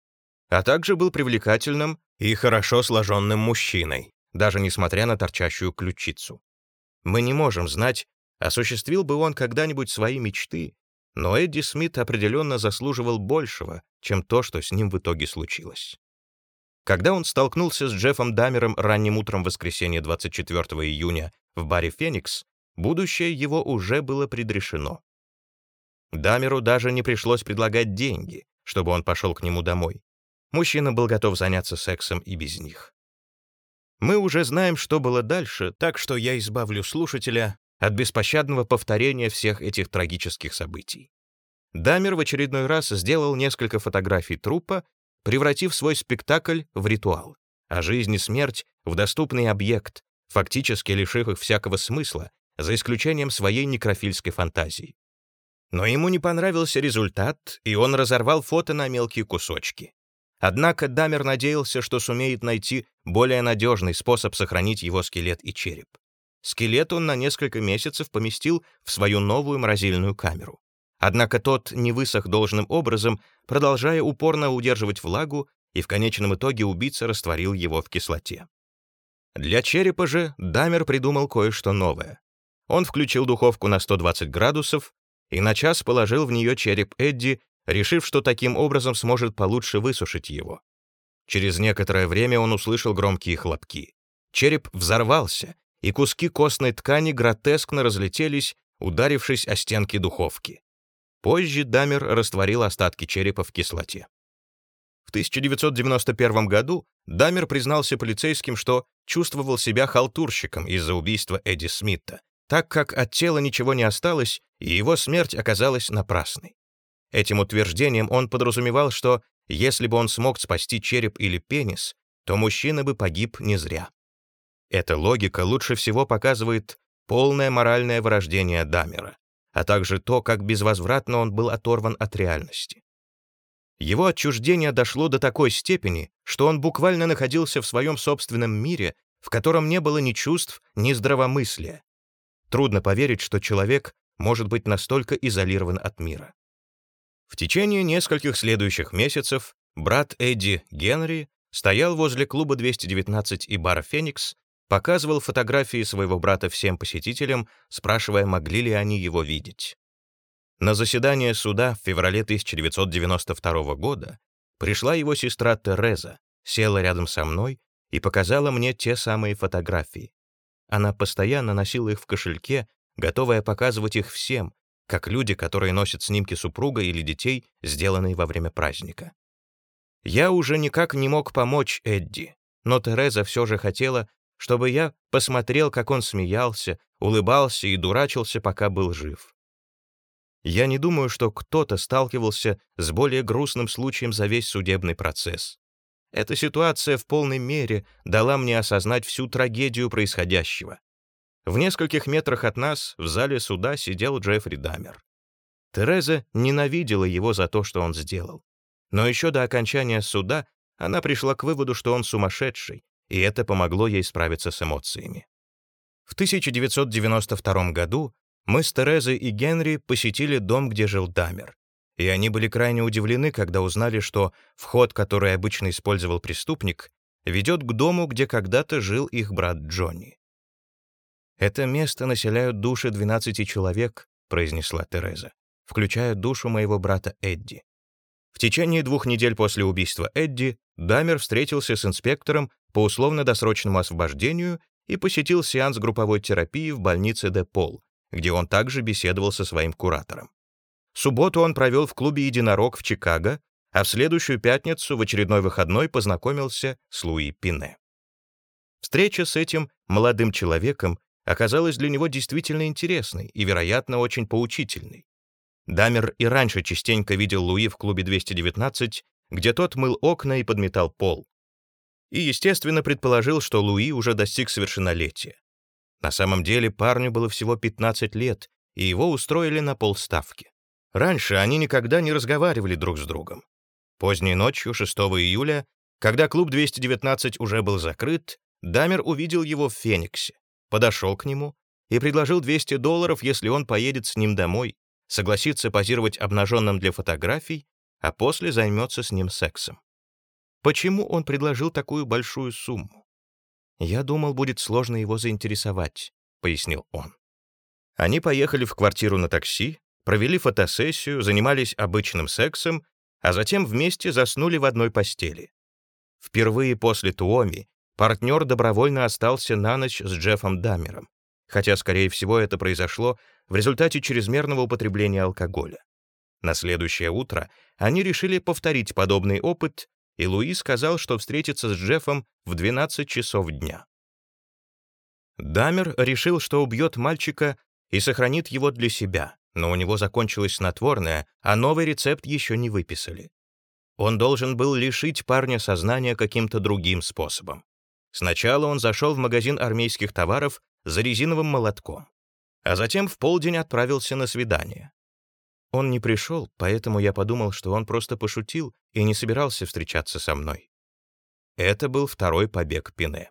А также был привлекательным и хорошо сложенным мужчиной, даже несмотря на торчащую ключицу. Мы не можем знать, осуществил бы он когда-нибудь свои мечты, но Эдди Смит определенно заслуживал большего, чем то, что с ним в итоге случилось. Когда он столкнулся с Джеффом Дамером ранним утром воскресенья 24 июня в баре «Феникс», будущее его уже было предрешено. Дамеру даже не пришлось предлагать деньги, чтобы он пошел к нему домой. Мужчина был готов заняться сексом и без них. Мы уже знаем, что было дальше, так что я избавлю слушателя от беспощадного повторения всех этих трагических событий. Дамер в очередной раз сделал несколько фотографий трупа, превратив свой спектакль в ритуал, а жизнь и смерть — в доступный объект, фактически лишив их всякого смысла, за исключением своей некрофильской фантазии. Но ему не понравился результат, и он разорвал фото на мелкие кусочки. Однако Дамер надеялся, что сумеет найти более надежный способ сохранить его скелет и череп. Скелет он на несколько месяцев поместил в свою новую морозильную камеру. Однако тот не высох должным образом, продолжая упорно удерживать влагу, и в конечном итоге убийца растворил его в кислоте. Для черепа же Дамер придумал кое-что новое. Он включил духовку на 120 градусов, и на час положил в нее череп Эдди, решив, что таким образом сможет получше высушить его. Через некоторое время он услышал громкие хлопки. Череп взорвался, и куски костной ткани гротескно разлетелись, ударившись о стенки духовки. Позже Дамер растворил остатки черепа в кислоте. В 1991 году Дамер признался полицейским, что чувствовал себя халтурщиком из-за убийства Эдди Смита, так как от тела ничего не осталось, и его смерть оказалась напрасной. Этим утверждением он подразумевал, что если бы он смог спасти череп или пенис, то мужчина бы погиб не зря. Эта логика лучше всего показывает полное моральное вырождение Дамера, а также то, как безвозвратно он был оторван от реальности. Его отчуждение дошло до такой степени, что он буквально находился в своем собственном мире, в котором не было ни чувств, ни здравомыслия. Трудно поверить, что человек может быть настолько изолирован от мира. В течение нескольких следующих месяцев брат Эдди Генри стоял возле клуба 219 и бара «Феникс», показывал фотографии своего брата всем посетителям, спрашивая, могли ли они его видеть. На заседание суда в феврале 1992 года пришла его сестра Тереза, села рядом со мной и показала мне те самые фотографии. Она постоянно носила их в кошельке, готовая показывать их всем, как люди, которые носят снимки супруга или детей, сделанные во время праздника. Я уже никак не мог помочь Эдди, но Тереза все же хотела, чтобы я посмотрел, как он смеялся, улыбался и дурачился, пока был жив. Я не думаю, что кто-то сталкивался с более грустным случаем за весь судебный процесс. Эта ситуация в полной мере дала мне осознать всю трагедию происходящего. В нескольких метрах от нас в зале суда сидел Джеффри Дамер. Тереза ненавидела его за то, что он сделал. Но еще до окончания суда она пришла к выводу, что он сумасшедший, и это помогло ей справиться с эмоциями. В 1992 году мы с Терезой и Генри посетили дом, где жил Дамер. И они были крайне удивлены, когда узнали, что вход, который обычно использовал преступник, ведет к дому, где когда-то жил их брат Джонни. «Это место населяют души 12 человек», — произнесла Тереза, включая душу моего брата Эдди. В течение двух недель после убийства Эдди Дамер встретился с инспектором по условно-досрочному освобождению и посетил сеанс групповой терапии в больнице Депол, где он также беседовал со своим куратором. Субботу он провел в клубе «Единорог» в Чикаго, а в следующую пятницу в очередной выходной познакомился с Луи Пине. Встреча с этим молодым человеком оказалась для него действительно интересной и, вероятно, очень поучительной. Дамер и раньше частенько видел Луи в клубе 219, где тот мыл окна и подметал пол. И, естественно, предположил, что Луи уже достиг совершеннолетия. На самом деле парню было всего 15 лет, и его устроили на полставки. Раньше они никогда не разговаривали друг с другом. Поздней ночью, 6 июля, когда клуб 219 уже был закрыт, Дамер увидел его в Фениксе, подошел к нему и предложил 200 долларов, если он поедет с ним домой, согласится позировать обнаженным для фотографий, а после займется с ним сексом. Почему он предложил такую большую сумму? «Я думал, будет сложно его заинтересовать», — пояснил он. Они поехали в квартиру на такси, провели фотосессию, занимались обычным сексом, а затем вместе заснули в одной постели. Впервые после Туоми партнер добровольно остался на ночь с Джеффом Дамером, хотя, скорее всего, это произошло в результате чрезмерного употребления алкоголя. На следующее утро они решили повторить подобный опыт и Луи сказал, что встретится с Джеффом в 12 часов дня. Дамер решил, что убьет мальчика и сохранит его для себя, но у него закончилось снотворное, а новый рецепт еще не выписали. Он должен был лишить парня сознания каким-то другим способом. Сначала он зашел в магазин армейских товаров за резиновым молотком, а затем в полдень отправился на свидание. Он не пришел, поэтому я подумал, что он просто пошутил и не собирался встречаться со мной. Это был второй побег Пине.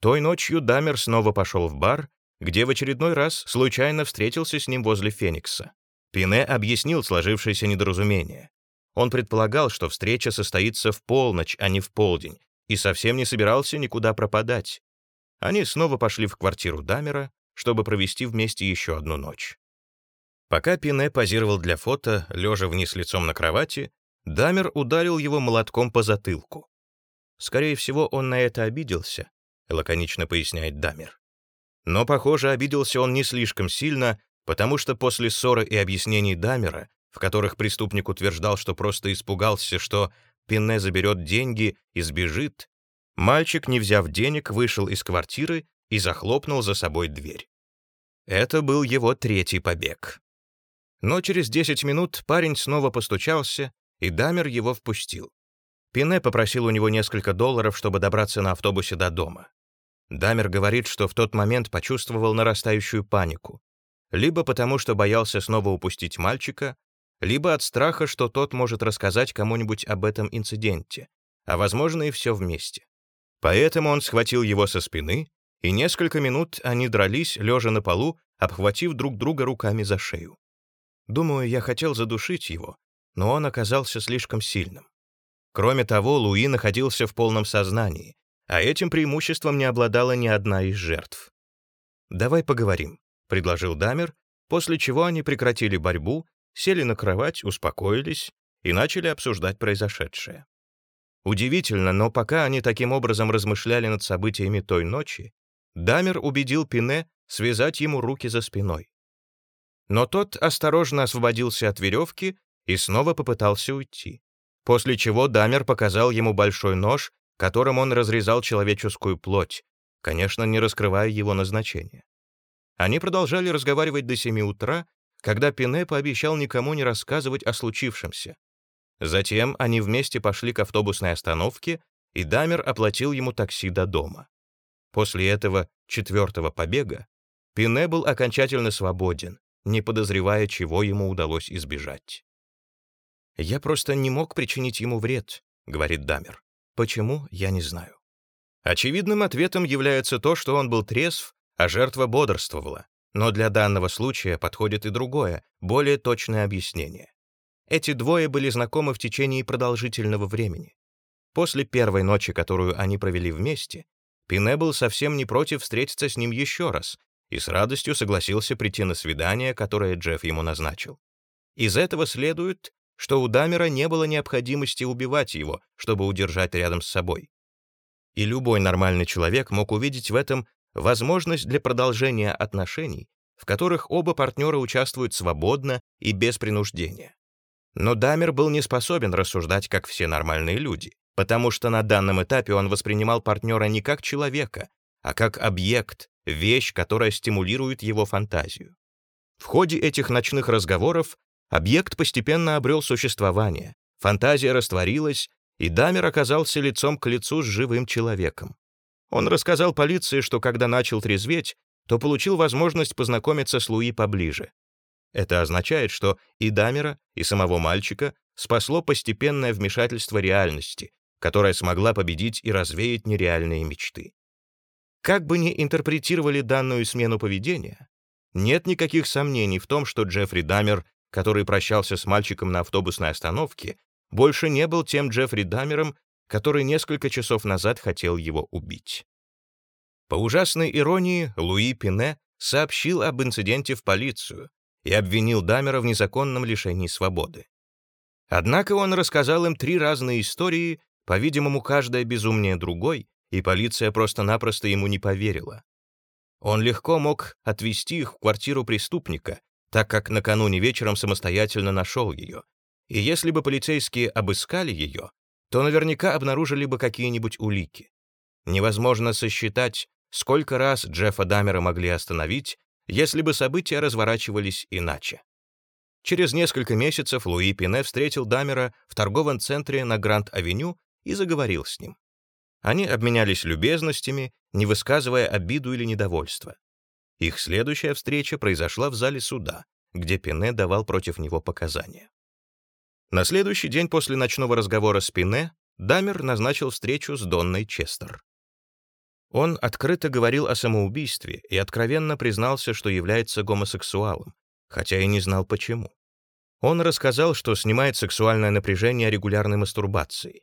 Той ночью Дамер снова пошел в бар, где в очередной раз случайно встретился с ним возле Феникса. Пине объяснил сложившееся недоразумение. Он предполагал, что встреча состоится в полночь, а не в полдень, и совсем не собирался никуда пропадать. Они снова пошли в квартиру Дамера, чтобы провести вместе еще одну ночь. Пока Пине позировал для фото, лежа вниз лицом на кровати, Дамер ударил его молотком по затылку. Скорее всего, он на это обиделся, лаконично поясняет Дамер. Но, похоже, обиделся он не слишком сильно, потому что после ссоры и объяснений Дамера, в которых преступник утверждал, что просто испугался, что Пине заберет деньги и сбежит, мальчик, не взяв денег, вышел из квартиры и захлопнул за собой дверь. Это был его третий побег. Но через 10 минут парень снова постучался, и Дамер его впустил. Пине попросил у него несколько долларов, чтобы добраться на автобусе до дома. Дамер говорит, что в тот момент почувствовал нарастающую панику. Либо потому, что боялся снова упустить мальчика, либо от страха, что тот может рассказать кому-нибудь об этом инциденте, а возможно и все вместе. Поэтому он схватил его со спины, и несколько минут они дрались, лежа на полу, обхватив друг друга руками за шею. Думаю, я хотел задушить его, но он оказался слишком сильным. Кроме того, Луи находился в полном сознании, а этим преимуществом не обладала ни одна из жертв. «Давай поговорим», — предложил Дамер, после чего они прекратили борьбу, сели на кровать, успокоились и начали обсуждать произошедшее. Удивительно, но пока они таким образом размышляли над событиями той ночи, Дамер убедил Пине связать ему руки за спиной. Но тот осторожно освободился от веревки и снова попытался уйти, после чего Дамер показал ему большой нож которым он разрезал человеческую плоть, конечно, не раскрывая его назначения. Они продолжали разговаривать до 7 утра, когда Пине пообещал никому не рассказывать о случившемся. Затем они вместе пошли к автобусной остановке, и Дамер оплатил ему такси до дома. После этого четвертого побега Пине был окончательно свободен, не подозревая, чего ему удалось избежать. «Я просто не мог причинить ему вред», — говорит Дамер. Почему, я не знаю. Очевидным ответом является то, что он был трезв, а жертва бодрствовала. Но для данного случая подходит и другое, более точное объяснение. Эти двое были знакомы в течение продолжительного времени. После первой ночи, которую они провели вместе, Пине был совсем не против встретиться с ним еще раз и с радостью согласился прийти на свидание, которое Джефф ему назначил. Из этого следует, что у Дамера не было необходимости убивать его, чтобы удержать рядом с собой. И любой нормальный человек мог увидеть в этом возможность для продолжения отношений, в которых оба партнера участвуют свободно и без принуждения. Но Дамер был не способен рассуждать, как все нормальные люди, потому что на данном этапе он воспринимал партнера не как человека, а как объект, вещь, которая стимулирует его фантазию. В ходе этих ночных разговоров Объект постепенно обрел существование, фантазия растворилась, и Дамер оказался лицом к лицу с живым человеком. Он рассказал полиции, что когда начал трезветь, то получил возможность познакомиться с Луи поближе. Это означает, что и Дамера, и самого мальчика спасло постепенное вмешательство реальности, которое смогла победить и развеять нереальные мечты. Как бы ни интерпретировали данную смену поведения, нет никаких сомнений в том, что Джеффри Дамер который прощался с мальчиком на автобусной остановке, больше не был тем Джеффри Дамером, который несколько часов назад хотел его убить. По ужасной иронии, Луи Пине сообщил об инциденте в полицию и обвинил Дамера в незаконном лишении свободы. Однако он рассказал им три разные истории, по-видимому, каждая безумнее другой, и полиция просто-напросто ему не поверила. Он легко мог отвезти их в квартиру преступника, так как накануне вечером самостоятельно нашел ее. И если бы полицейские обыскали ее, то наверняка обнаружили бы какие-нибудь улики. Невозможно сосчитать, сколько раз Джеффа Дамера могли остановить, если бы события разворачивались иначе. Через несколько месяцев Луи Пине встретил Дамера в торговом центре на Гранд-авеню и заговорил с ним. Они обменялись любезностями, не высказывая обиду или недовольство. Их следующая встреча произошла в зале суда, где Пине давал против него показания. На следующий день после ночного разговора с Пине Дамер назначил встречу с Донной Честер. Он открыто говорил о самоубийстве и откровенно признался, что является гомосексуалом, хотя и не знал почему. Он рассказал, что снимает сексуальное напряжение регулярной мастурбацией.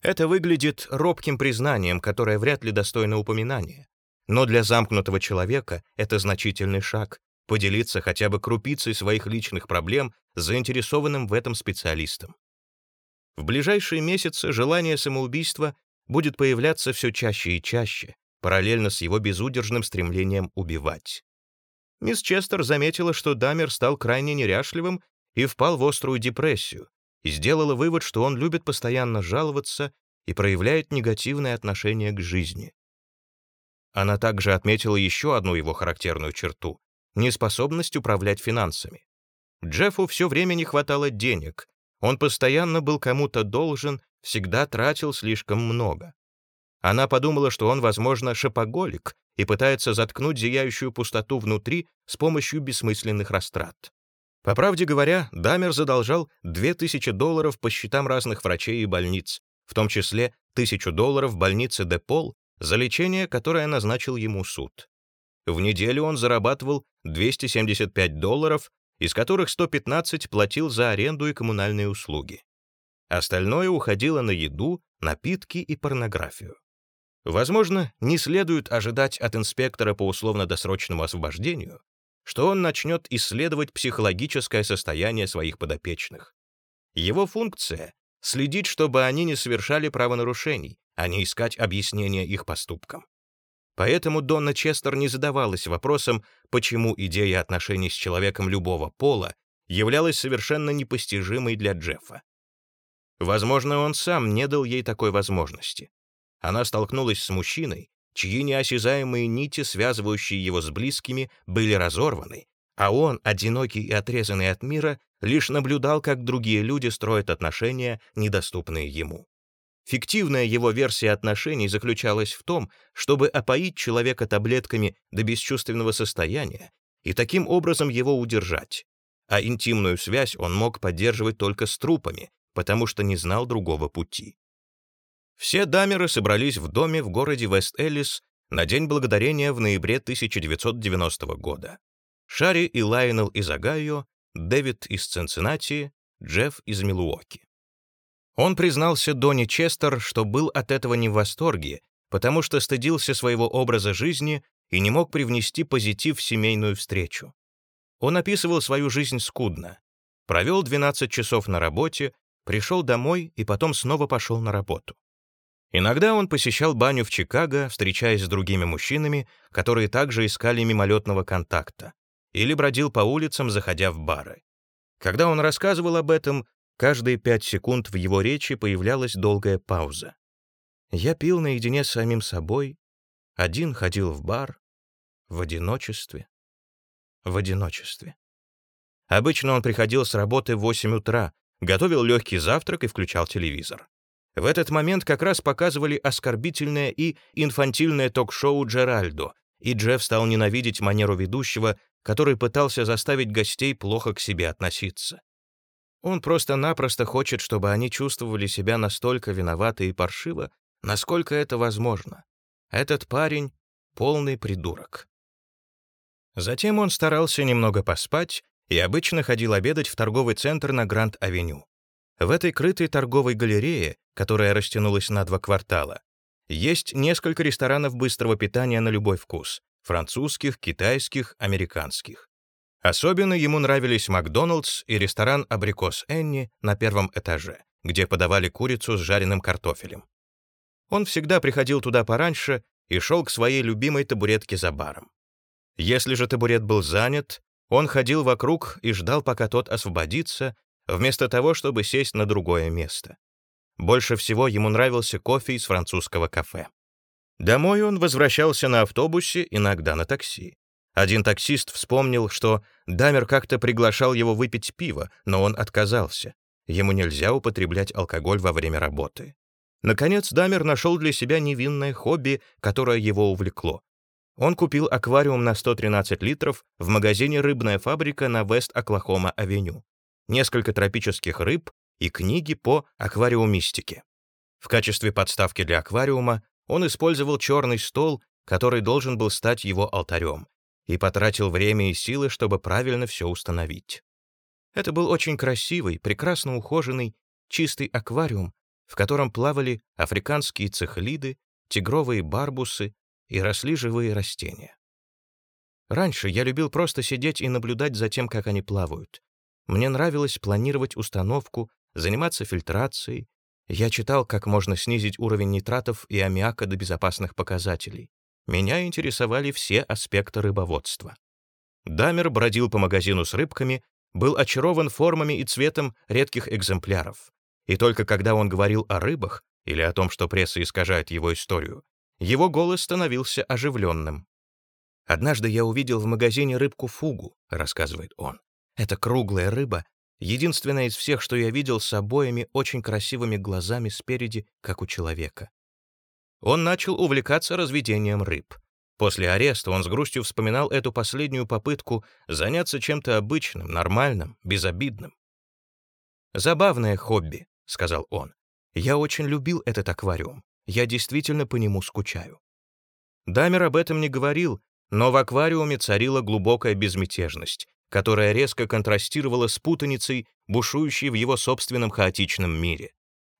Это выглядит робким признанием, которое вряд ли достойно упоминания, но для замкнутого человека это значительный шаг, поделиться хотя бы крупицей своих личных проблем с заинтересованным в этом специалистом. В ближайшие месяцы желание самоубийства будет появляться все чаще и чаще, параллельно с его безудержным стремлением убивать. Мисс Честер заметила, что Дамер стал крайне неряшливым и впал в острую депрессию, и сделала вывод, что он любит постоянно жаловаться и проявляет негативное отношение к жизни. Она также отметила еще одну его характерную черту — неспособность управлять финансами. Джеффу все время не хватало денег, он постоянно был кому-то должен, всегда тратил слишком много. Она подумала, что он, возможно, шопоголик и пытается заткнуть зияющую пустоту внутри с помощью бессмысленных растрат. По правде говоря, Дамер задолжал 2000 долларов по счетам разных врачей и больниц, в том числе 1000 долларов в больнице Депол за лечение, которое назначил ему суд. В неделю он зарабатывал 275 долларов из которых 115 платил за аренду и коммунальные услуги. Остальное уходило на еду, напитки и порнографию. Возможно, не следует ожидать от инспектора по условно-досрочному освобождению, что он начнет исследовать психологическое состояние своих подопечных. Его функция — следить, чтобы они не совершали правонарушений, а не искать объяснения их поступкам. Поэтому Донна Честер не задавалась вопросом, почему идея отношений с человеком любого пола являлась совершенно непостижимой для Джеффа. Возможно, он сам не дал ей такой возможности. Она столкнулась с мужчиной, чьи неосязаемые нити, связывающие его с близкими, были разорваны, а он, одинокий и отрезанный от мира, лишь наблюдал, как другие люди строят отношения, недоступные ему. Фиктивная его версия отношений заключалась в том, чтобы опоить человека таблетками до бесчувственного состояния и таким образом его удержать. А интимную связь он мог поддерживать только с трупами, потому что не знал другого пути. Все дамеры собрались в доме в городе Вест-Эллис на День Благодарения в ноябре 1990 года. Шари и Лайонел из Огайо, Дэвид из Цинциннати, Джефф из Милуоки. Он признался Донни Честер, что был от этого не в восторге, потому что стыдился своего образа жизни и не мог привнести позитив в семейную встречу. Он описывал свою жизнь скудно. Провел 12 часов на работе, пришел домой и потом снова пошел на работу. Иногда он посещал баню в Чикаго, встречаясь с другими мужчинами, которые также искали мимолетного контакта, или бродил по улицам, заходя в бары. Когда он рассказывал об этом, Каждые пять секунд в его речи появлялась долгая пауза. Я пил наедине с самим собой, один ходил в бар, в одиночестве, в одиночестве. Обычно он приходил с работы в 8 утра, готовил легкий завтрак и включал телевизор. В этот момент как раз показывали оскорбительное и инфантильное ток-шоу «Джеральдо», и Джефф стал ненавидеть манеру ведущего, который пытался заставить гостей плохо к себе относиться. Он просто-напросто хочет, чтобы они чувствовали себя настолько виноваты и паршиво, насколько это возможно. Этот парень — полный придурок. Затем он старался немного поспать и обычно ходил обедать в торговый центр на Гранд-авеню. В этой крытой торговой галерее, которая растянулась на два квартала, есть несколько ресторанов быстрого питания на любой вкус — французских, китайских, американских. Особенно ему нравились Макдоналдс и ресторан «Абрикос Энни» на первом этаже, где подавали курицу с жареным картофелем. Он всегда приходил туда пораньше и шел к своей любимой табуретке за баром. Если же табурет был занят, он ходил вокруг и ждал, пока тот освободится, вместо того, чтобы сесть на другое место. Больше всего ему нравился кофе из французского кафе. Домой он возвращался на автобусе, иногда на такси. Один таксист вспомнил, что Дамер как-то приглашал его выпить пиво, но он отказался. Ему нельзя употреблять алкоголь во время работы. Наконец, Дамер нашел для себя невинное хобби, которое его увлекло. Он купил аквариум на 113 литров в магазине «Рыбная фабрика» на Вест-Оклахома-авеню, несколько тропических рыб и книги по аквариумистике. В качестве подставки для аквариума он использовал черный стол, который должен был стать его алтарем, и потратил время и силы, чтобы правильно все установить. Это был очень красивый, прекрасно ухоженный, чистый аквариум, в котором плавали африканские цихлиды, тигровые барбусы и росли живые растения. Раньше я любил просто сидеть и наблюдать за тем, как они плавают. Мне нравилось планировать установку, заниматься фильтрацией. Я читал, как можно снизить уровень нитратов и аммиака до безопасных показателей. Меня интересовали все аспекты рыбоводства. Дамер бродил по магазину с рыбками, был очарован формами и цветом редких экземпляров. И только когда он говорил о рыбах или о том, что пресса искажает его историю, его голос становился оживленным. «Однажды я увидел в магазине рыбку фугу», — рассказывает он. «Это круглая рыба, единственная из всех, что я видел с обоими очень красивыми глазами спереди, как у человека». Он начал увлекаться разведением рыб. После ареста он с грустью вспоминал эту последнюю попытку заняться чем-то обычным, нормальным, безобидным. «Забавное хобби», — сказал он. «Я очень любил этот аквариум. Я действительно по нему скучаю». Дамер об этом не говорил, но в аквариуме царила глубокая безмятежность, которая резко контрастировала с путаницей, бушующей в его собственном хаотичном мире.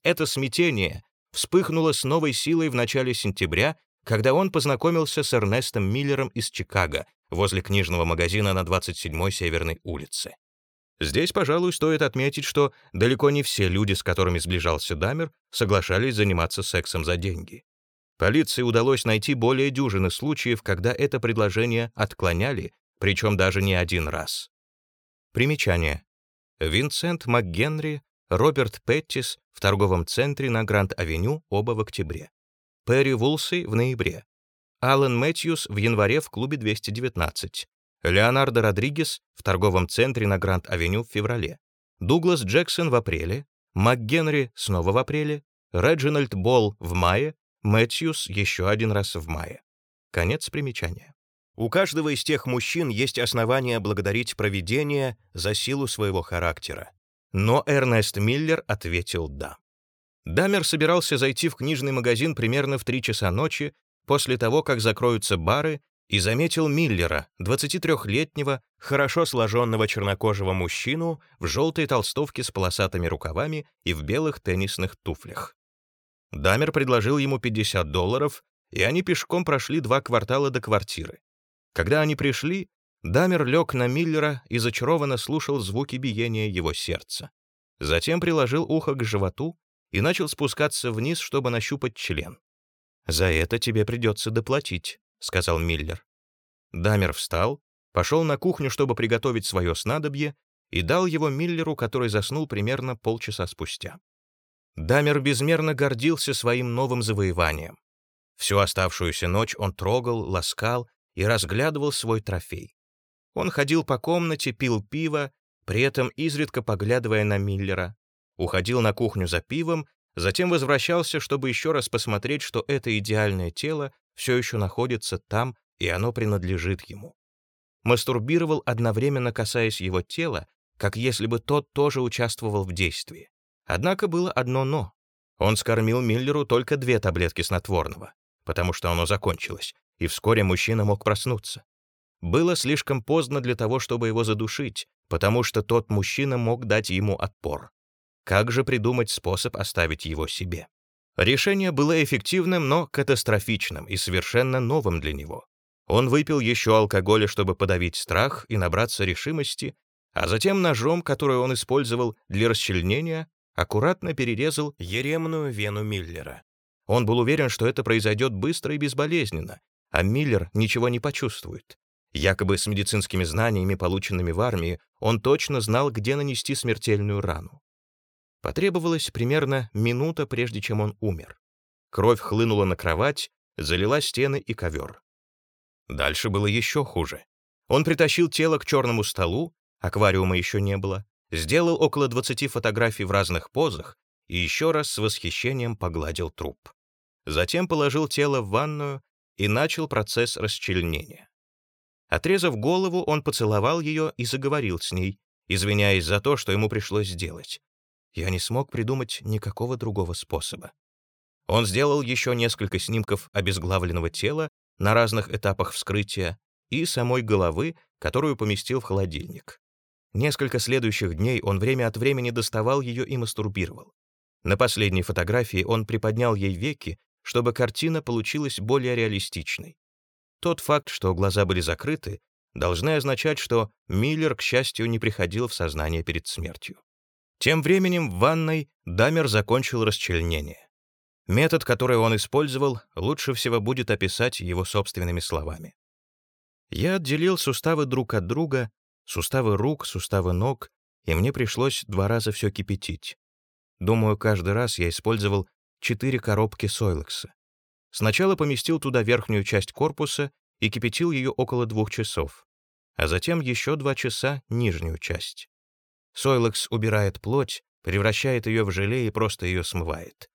Это смятение вспыхнуло с новой силой в начале сентября, когда он познакомился с Эрнестом Миллером из Чикаго возле книжного магазина на 27-й Северной улице. Здесь, пожалуй, стоит отметить, что далеко не все люди, с которыми сближался Дамер, соглашались заниматься сексом за деньги. Полиции удалось найти более дюжины случаев, когда это предложение отклоняли, причем даже не один раз. Примечание. Винсент МакГенри, Роберт Петтис в торговом центре на Гранд-авеню, оба в октябре. Перри Вулси в ноябре. Алан Мэтьюс в январе в клубе 219. Леонардо Родригес в торговом центре на Гранд-авеню в феврале. Дуглас Джексон в апреле. МакГенри снова в апреле. Реджинальд Болл в мае. Мэтьюс еще один раз в мае. Конец примечания. У каждого из тех мужчин есть основания благодарить провидение за силу своего характера. Но Эрнест Миллер ответил «да». Дамер собирался зайти в книжный магазин примерно в 3 часа ночи, после того, как закроются бары, и заметил Миллера, 23-летнего, хорошо сложенного чернокожего мужчину в желтой толстовке с полосатыми рукавами и в белых теннисных туфлях. Дамер предложил ему 50 долларов, и они пешком прошли два квартала до квартиры. Когда они пришли, Дамер лег на Миллера и зачарованно слушал звуки биения его сердца. Затем приложил ухо к животу и начал спускаться вниз, чтобы нащупать член. «За это тебе придется доплатить», — сказал Миллер. Дамер встал, пошел на кухню, чтобы приготовить свое снадобье, и дал его Миллеру, который заснул примерно полчаса спустя. Дамер безмерно гордился своим новым завоеванием. Всю оставшуюся ночь он трогал, ласкал и разглядывал свой трофей. Он ходил по комнате, пил пиво, при этом изредка поглядывая на Миллера, уходил на кухню за пивом, затем возвращался, чтобы еще раз посмотреть, что это идеальное тело все еще находится там, и оно принадлежит ему. Мастурбировал, одновременно касаясь его тела, как если бы тот тоже участвовал в действии. Однако было одно «но». Он скормил Миллеру только две таблетки снотворного, потому что оно закончилось, и вскоре мужчина мог проснуться. Было слишком поздно для того, чтобы его задушить, потому что тот мужчина мог дать ему отпор. Как же придумать способ оставить его себе? Решение было эффективным, но катастрофичным и совершенно новым для него. Он выпил еще алкоголя, чтобы подавить страх и набраться решимости, а затем ножом, который он использовал для расчленения, аккуратно перерезал еремную вену Миллера. Он был уверен, что это произойдет быстро и безболезненно, а Миллер ничего не почувствует. Якобы с медицинскими знаниями, полученными в армии, он точно знал, где нанести смертельную рану. Потребовалось примерно минута, прежде чем он умер. Кровь хлынула на кровать, залила стены и ковер. Дальше было еще хуже. Он притащил тело к черному столу, аквариума еще не было, сделал около 20 фотографий в разных позах и еще раз с восхищением погладил труп. Затем положил тело в ванную и начал процесс расчленения. Отрезав голову, он поцеловал ее и заговорил с ней, извиняясь за то, что ему пришлось сделать. Я не смог придумать никакого другого способа. Он сделал еще несколько снимков обезглавленного тела на разных этапах вскрытия и самой головы, которую поместил в холодильник. Несколько следующих дней он время от времени доставал ее и мастурбировал. На последней фотографии он приподнял ей веки, чтобы картина получилась более реалистичной. Тот факт, что глаза были закрыты, должны означать, что Миллер, к счастью, не приходил в сознание перед смертью. Тем временем в ванной Дамер закончил расчленение. Метод, который он использовал, лучше всего будет описать его собственными словами. Я отделил суставы друг от друга, суставы рук, суставы ног, и мне пришлось два раза все кипятить. Думаю, каждый раз я использовал четыре коробки Сойлекса. Сначала поместил туда верхнюю часть корпуса и кипятил ее около двух часов, а затем еще два часа нижнюю часть. Сойлекс убирает плоть, превращает ее в желе и просто ее смывает.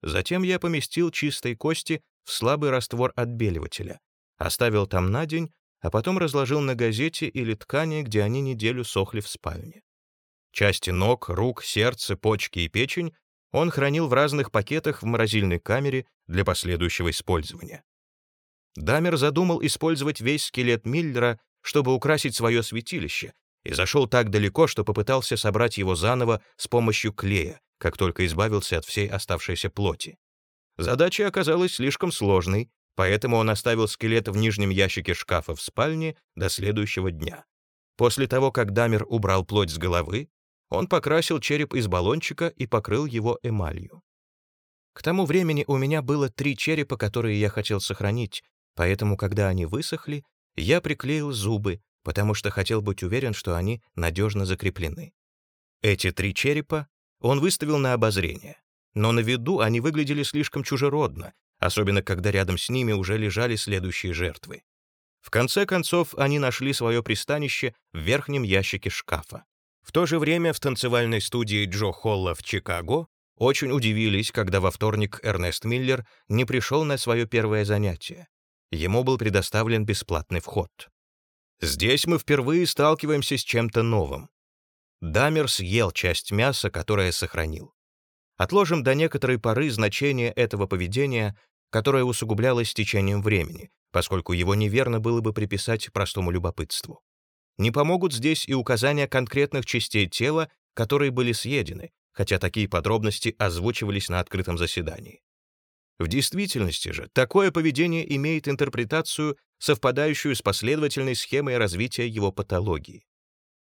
Затем я поместил чистые кости в слабый раствор отбеливателя, оставил там на день, а потом разложил на газете или ткани, где они неделю сохли в спальне. Части ног, рук, сердце, почки и печень он хранил в разных пакетах в морозильной камере для последующего использования. Дамер задумал использовать весь скелет Миллера, чтобы украсить свое святилище, и зашел так далеко, что попытался собрать его заново с помощью клея, как только избавился от всей оставшейся плоти. Задача оказалась слишком сложной, поэтому он оставил скелет в нижнем ящике шкафа в спальне до следующего дня. После того, как Дамер убрал плоть с головы, он покрасил череп из баллончика и покрыл его эмалью. К тому времени у меня было три черепа, которые я хотел сохранить, поэтому, когда они высохли, я приклеил зубы, потому что хотел быть уверен, что они надежно закреплены. Эти три черепа он выставил на обозрение, но на виду они выглядели слишком чужеродно, особенно когда рядом с ними уже лежали следующие жертвы. В конце концов, они нашли свое пристанище в верхнем ящике шкафа. В то же время в танцевальной студии Джо Холла в Чикаго очень удивились, когда во вторник Эрнест Миллер не пришел на свое первое занятие. Ему был предоставлен бесплатный вход. Здесь мы впервые сталкиваемся с чем-то новым. Дамер съел часть мяса, которое сохранил. Отложим до некоторой поры значение этого поведения, которое усугублялось с течением времени, поскольку его неверно было бы приписать простому любопытству. Не помогут здесь и указания конкретных частей тела, которые были съедены, хотя такие подробности озвучивались на открытом заседании. В действительности же такое поведение имеет интерпретацию, совпадающую с последовательной схемой развития его патологии.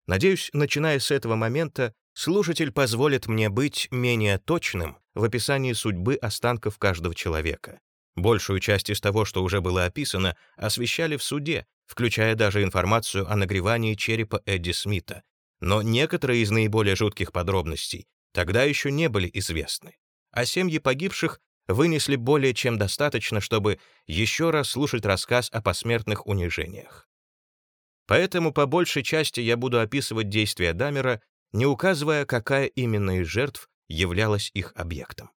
Надеюсь, начиная с этого момента, слушатель позволит мне быть менее точным в описании судьбы останков каждого человека. Большую часть из того, что уже было описано, освещали в суде, включая даже информацию о нагревании черепа Эдди Смита, но некоторые из наиболее жутких подробностей тогда еще не были известны, а семьи погибших вынесли более чем достаточно, чтобы еще раз слушать рассказ о посмертных унижениях. Поэтому по большей части я буду описывать действия Дамера, не указывая, какая именно из жертв являлась их объектом.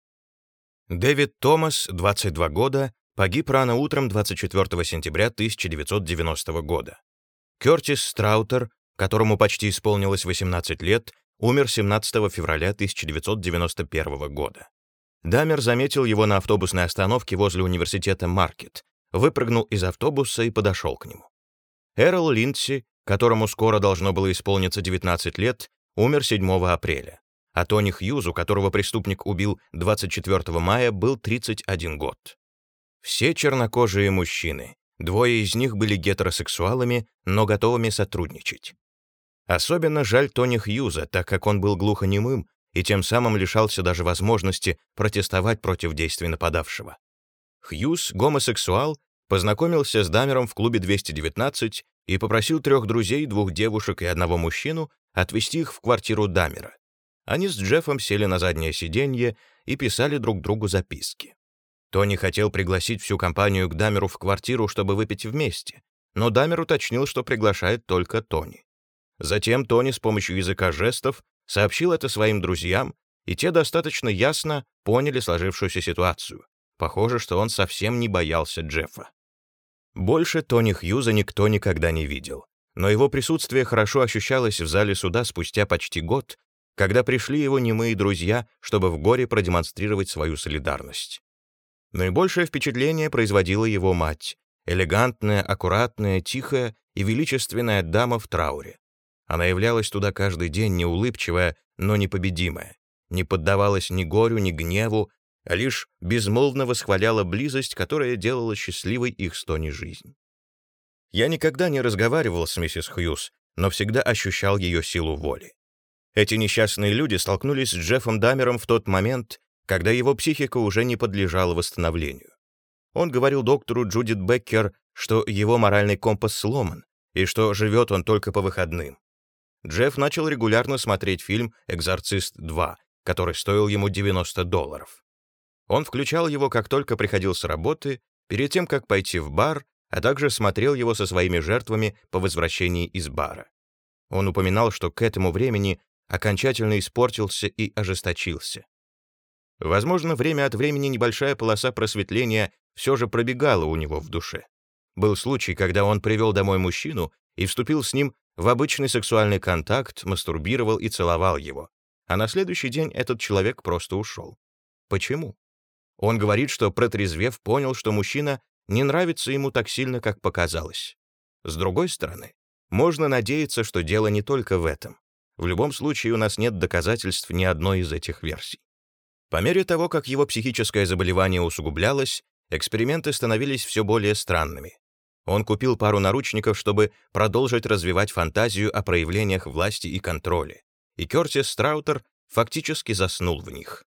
Дэвид Томас, 22 года, погиб рано утром 24 сентября 1990 года. Кертис Страутер, которому почти исполнилось 18 лет, умер 17 февраля 1991 года. Дамер заметил его на автобусной остановке возле университета Маркет, выпрыгнул из автобуса и подошел к нему. Эрл Линдси, которому скоро должно было исполниться 19 лет, умер 7 апреля, а Тони Хьюзу, которого преступник убил 24 мая, был 31 год. Все чернокожие мужчины, двое из них были гетеросексуалами, но готовыми сотрудничать. Особенно жаль Тони Хьюза, так как он был глухонемым и тем самым лишался даже возможности протестовать против действий нападавшего. Хьюз, гомосексуал, познакомился с Дамером в клубе 219 и попросил трех друзей, двух девушек и одного мужчину отвезти их в квартиру Дамера. Они с Джеффом сели на заднее сиденье и писали друг другу записки. Тони хотел пригласить всю компанию к Дамеру в квартиру, чтобы выпить вместе, но Дамер уточнил, что приглашает только Тони. Затем Тони с помощью языка жестов сообщил это своим друзьям, и те достаточно ясно поняли сложившуюся ситуацию. Похоже, что он совсем не боялся Джеффа. Больше Тони Хьюза никто никогда не видел, но его присутствие хорошо ощущалось в зале суда спустя почти год, когда пришли его немые друзья, чтобы в горе продемонстрировать свою солидарность. Наибольшее впечатление производила его мать, элегантная, аккуратная, тихая и величественная дама в трауре. Она являлась туда каждый день неулыбчивая, но непобедимая, не поддавалась ни горю, ни гневу, а лишь безмолвно восхваляла близость, которая делала счастливой их с Тони жизнь. Я никогда не разговаривал с миссис Хьюз, но всегда ощущал ее силу воли. Эти несчастные люди столкнулись с Джеффом Дамером в тот момент, когда его психика уже не подлежала восстановлению. Он говорил доктору Джудит Беккер, что его моральный компас сломан, и что живет он только по выходным. Джефф начал регулярно смотреть фильм «Экзорцист 2», который стоил ему 90 долларов. Он включал его, как только приходил с работы, перед тем, как пойти в бар, а также смотрел его со своими жертвами по возвращении из бара. Он упоминал, что к этому времени окончательно испортился и ожесточился. Возможно, время от времени небольшая полоса просветления все же пробегала у него в душе. Был случай, когда он привел домой мужчину и вступил с ним в обычный сексуальный контакт, мастурбировал и целовал его. А на следующий день этот человек просто ушел. Почему? Он говорит, что, протрезвев, понял, что мужчина не нравится ему так сильно, как показалось. С другой стороны, можно надеяться, что дело не только в этом. В любом случае, у нас нет доказательств ни одной из этих версий. По мере того, как его психическое заболевание усугублялось, эксперименты становились все более странными. Он купил пару наручников, чтобы продолжить развивать фантазию о проявлениях власти и контроля, и Кертис Страутер фактически заснул в них.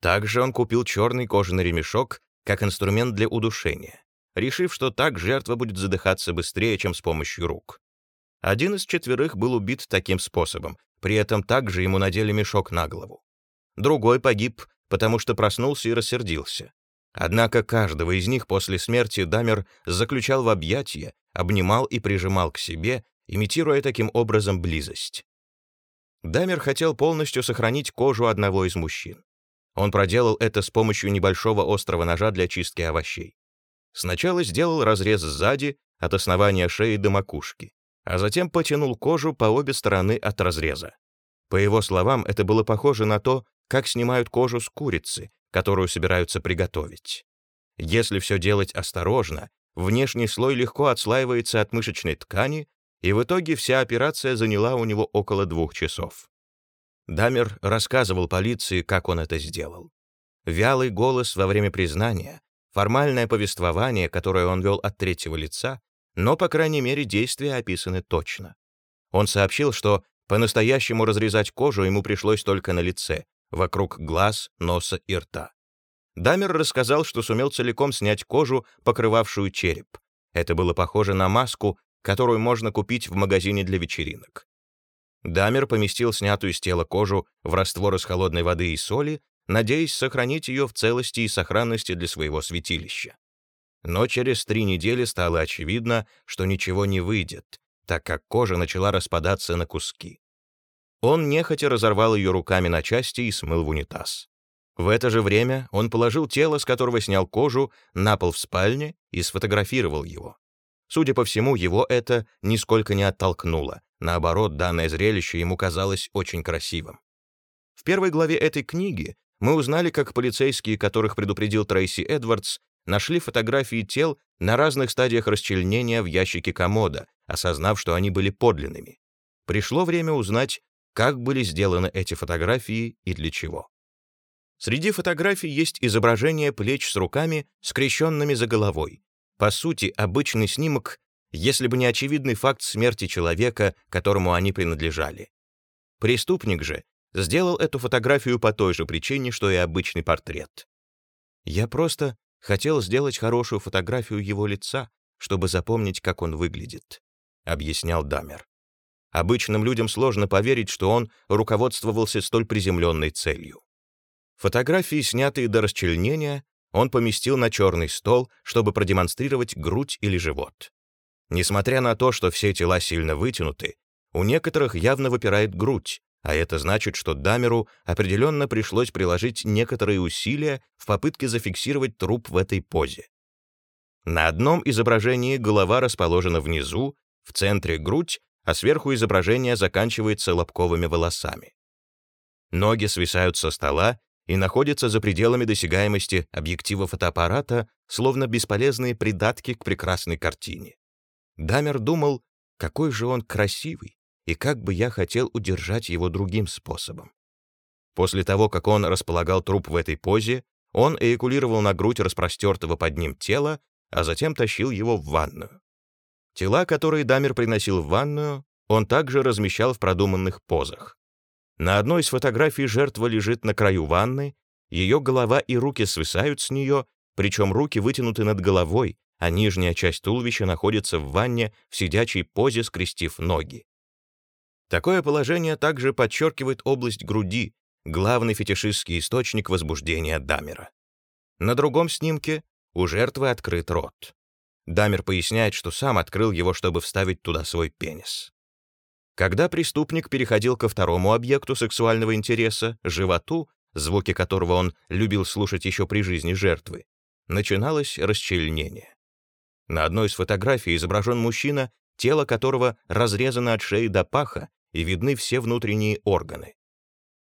Также он купил черный кожаный ремешок как инструмент для удушения, решив, что так жертва будет задыхаться быстрее, чем с помощью рук. Один из четверых был убит таким способом, при этом также ему надели мешок на голову. Другой погиб, потому что проснулся и рассердился. Однако каждого из них после смерти Дамер заключал в объятия, обнимал и прижимал к себе, имитируя таким образом близость. Дамер хотел полностью сохранить кожу одного из мужчин. Он проделал это с помощью небольшого острого ножа для чистки овощей. Сначала сделал разрез сзади, от основания шеи до макушки, а затем потянул кожу по обе стороны от разреза. По его словам, это было похоже на то, как снимают кожу с курицы, которую собираются приготовить. Если все делать осторожно, внешний слой легко отслаивается от мышечной ткани, и в итоге вся операция заняла у него около двух часов. Дамер рассказывал полиции, как он это сделал. Вялый голос во время признания, формальное повествование, которое он вел от третьего лица, но, по крайней мере, действия описаны точно. Он сообщил, что по-настоящему разрезать кожу ему пришлось только на лице, вокруг глаз, носа и рта. Дамер рассказал, что сумел целиком снять кожу, покрывавшую череп. Это было похоже на маску, которую можно купить в магазине для вечеринок. Дамер поместил снятую с тела кожу в раствор из холодной воды и соли, надеясь сохранить ее в целости и сохранности для своего святилища. Но через три недели стало очевидно, что ничего не выйдет, так как кожа начала распадаться на куски. Он нехотя разорвал ее руками на части и смыл в унитаз. В это же время он положил тело, с которого снял кожу, на пол в спальне и сфотографировал его. Судя по всему, его это нисколько не оттолкнуло. Наоборот, данное зрелище ему казалось очень красивым. В первой главе этой книги мы узнали, как полицейские, которых предупредил Трейси Эдвардс, нашли фотографии тел на разных стадиях расчленения в ящике комода, осознав, что они были подлинными. Пришло время узнать, как были сделаны эти фотографии и для чего. Среди фотографий есть изображение плеч с руками, скрещенными за головой. По сути, обычный снимок, если бы не очевидный факт смерти человека, которому они принадлежали. Преступник же сделал эту фотографию по той же причине, что и обычный портрет. Я просто хотел сделать хорошую фотографию его лица, чтобы запомнить, как он выглядит, объяснял Дамер. Обычным людям сложно поверить, что он руководствовался столь приземленной целью. Фотографии, снятые до расчленения, он поместил на черный стол, чтобы продемонстрировать грудь или живот. Несмотря на то, что все тела сильно вытянуты, у некоторых явно выпирает грудь, а это значит, что Дамеру определенно пришлось приложить некоторые усилия в попытке зафиксировать труп в этой позе. На одном изображении голова расположена внизу, в центре грудь, а сверху изображение заканчивается лобковыми волосами. Ноги свисают со стола и находятся за пределами досягаемости объектива фотоаппарата, словно бесполезные придатки к прекрасной картине. Дамер думал, какой же он красивый, и как бы я хотел удержать его другим способом. После того, как он располагал труп в этой позе, он эякулировал на грудь распростертого под ним тела, а затем тащил его в ванную. Тела, которые Дамер приносил в ванную, он также размещал в продуманных позах. На одной из фотографий жертва лежит на краю ванны, ее голова и руки свисают с нее, причем руки вытянуты над головой, а нижняя часть туловища находится в ванне в сидячей позе, скрестив ноги. Такое положение также подчеркивает область груди, главный фетишистский источник возбуждения Дамера. На другом снимке у жертвы открыт рот. Дамер поясняет, что сам открыл его, чтобы вставить туда свой пенис. Когда преступник переходил ко второму объекту сексуального интереса, животу, звуки которого он любил слушать еще при жизни жертвы, начиналось расчленение. На одной из фотографий изображен мужчина, тело которого разрезано от шеи до паха, и видны все внутренние органы.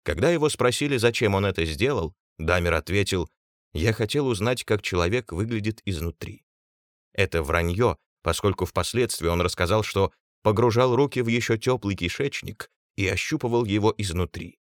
Когда его спросили, зачем он это сделал, Дамер ответил, «Я хотел узнать, как человек выглядит изнутри». Это вранье, поскольку впоследствии он рассказал, что погружал руки в еще теплый кишечник и ощупывал его изнутри.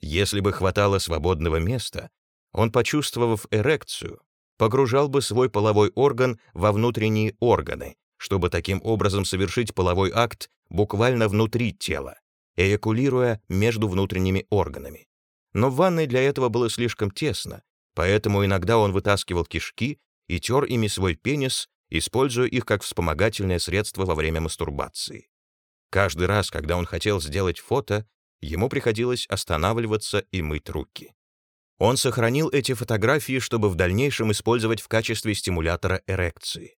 Если бы хватало свободного места, он, почувствовав эрекцию, погружал бы свой половой орган во внутренние органы, чтобы таким образом совершить половой акт буквально внутри тела, эякулируя между внутренними органами. Но в ванной для этого было слишком тесно, поэтому иногда он вытаскивал кишки и тер ими свой пенис используя их как вспомогательное средство во время мастурбации. Каждый раз, когда он хотел сделать фото, ему приходилось останавливаться и мыть руки. Он сохранил эти фотографии, чтобы в дальнейшем использовать в качестве стимулятора эрекции.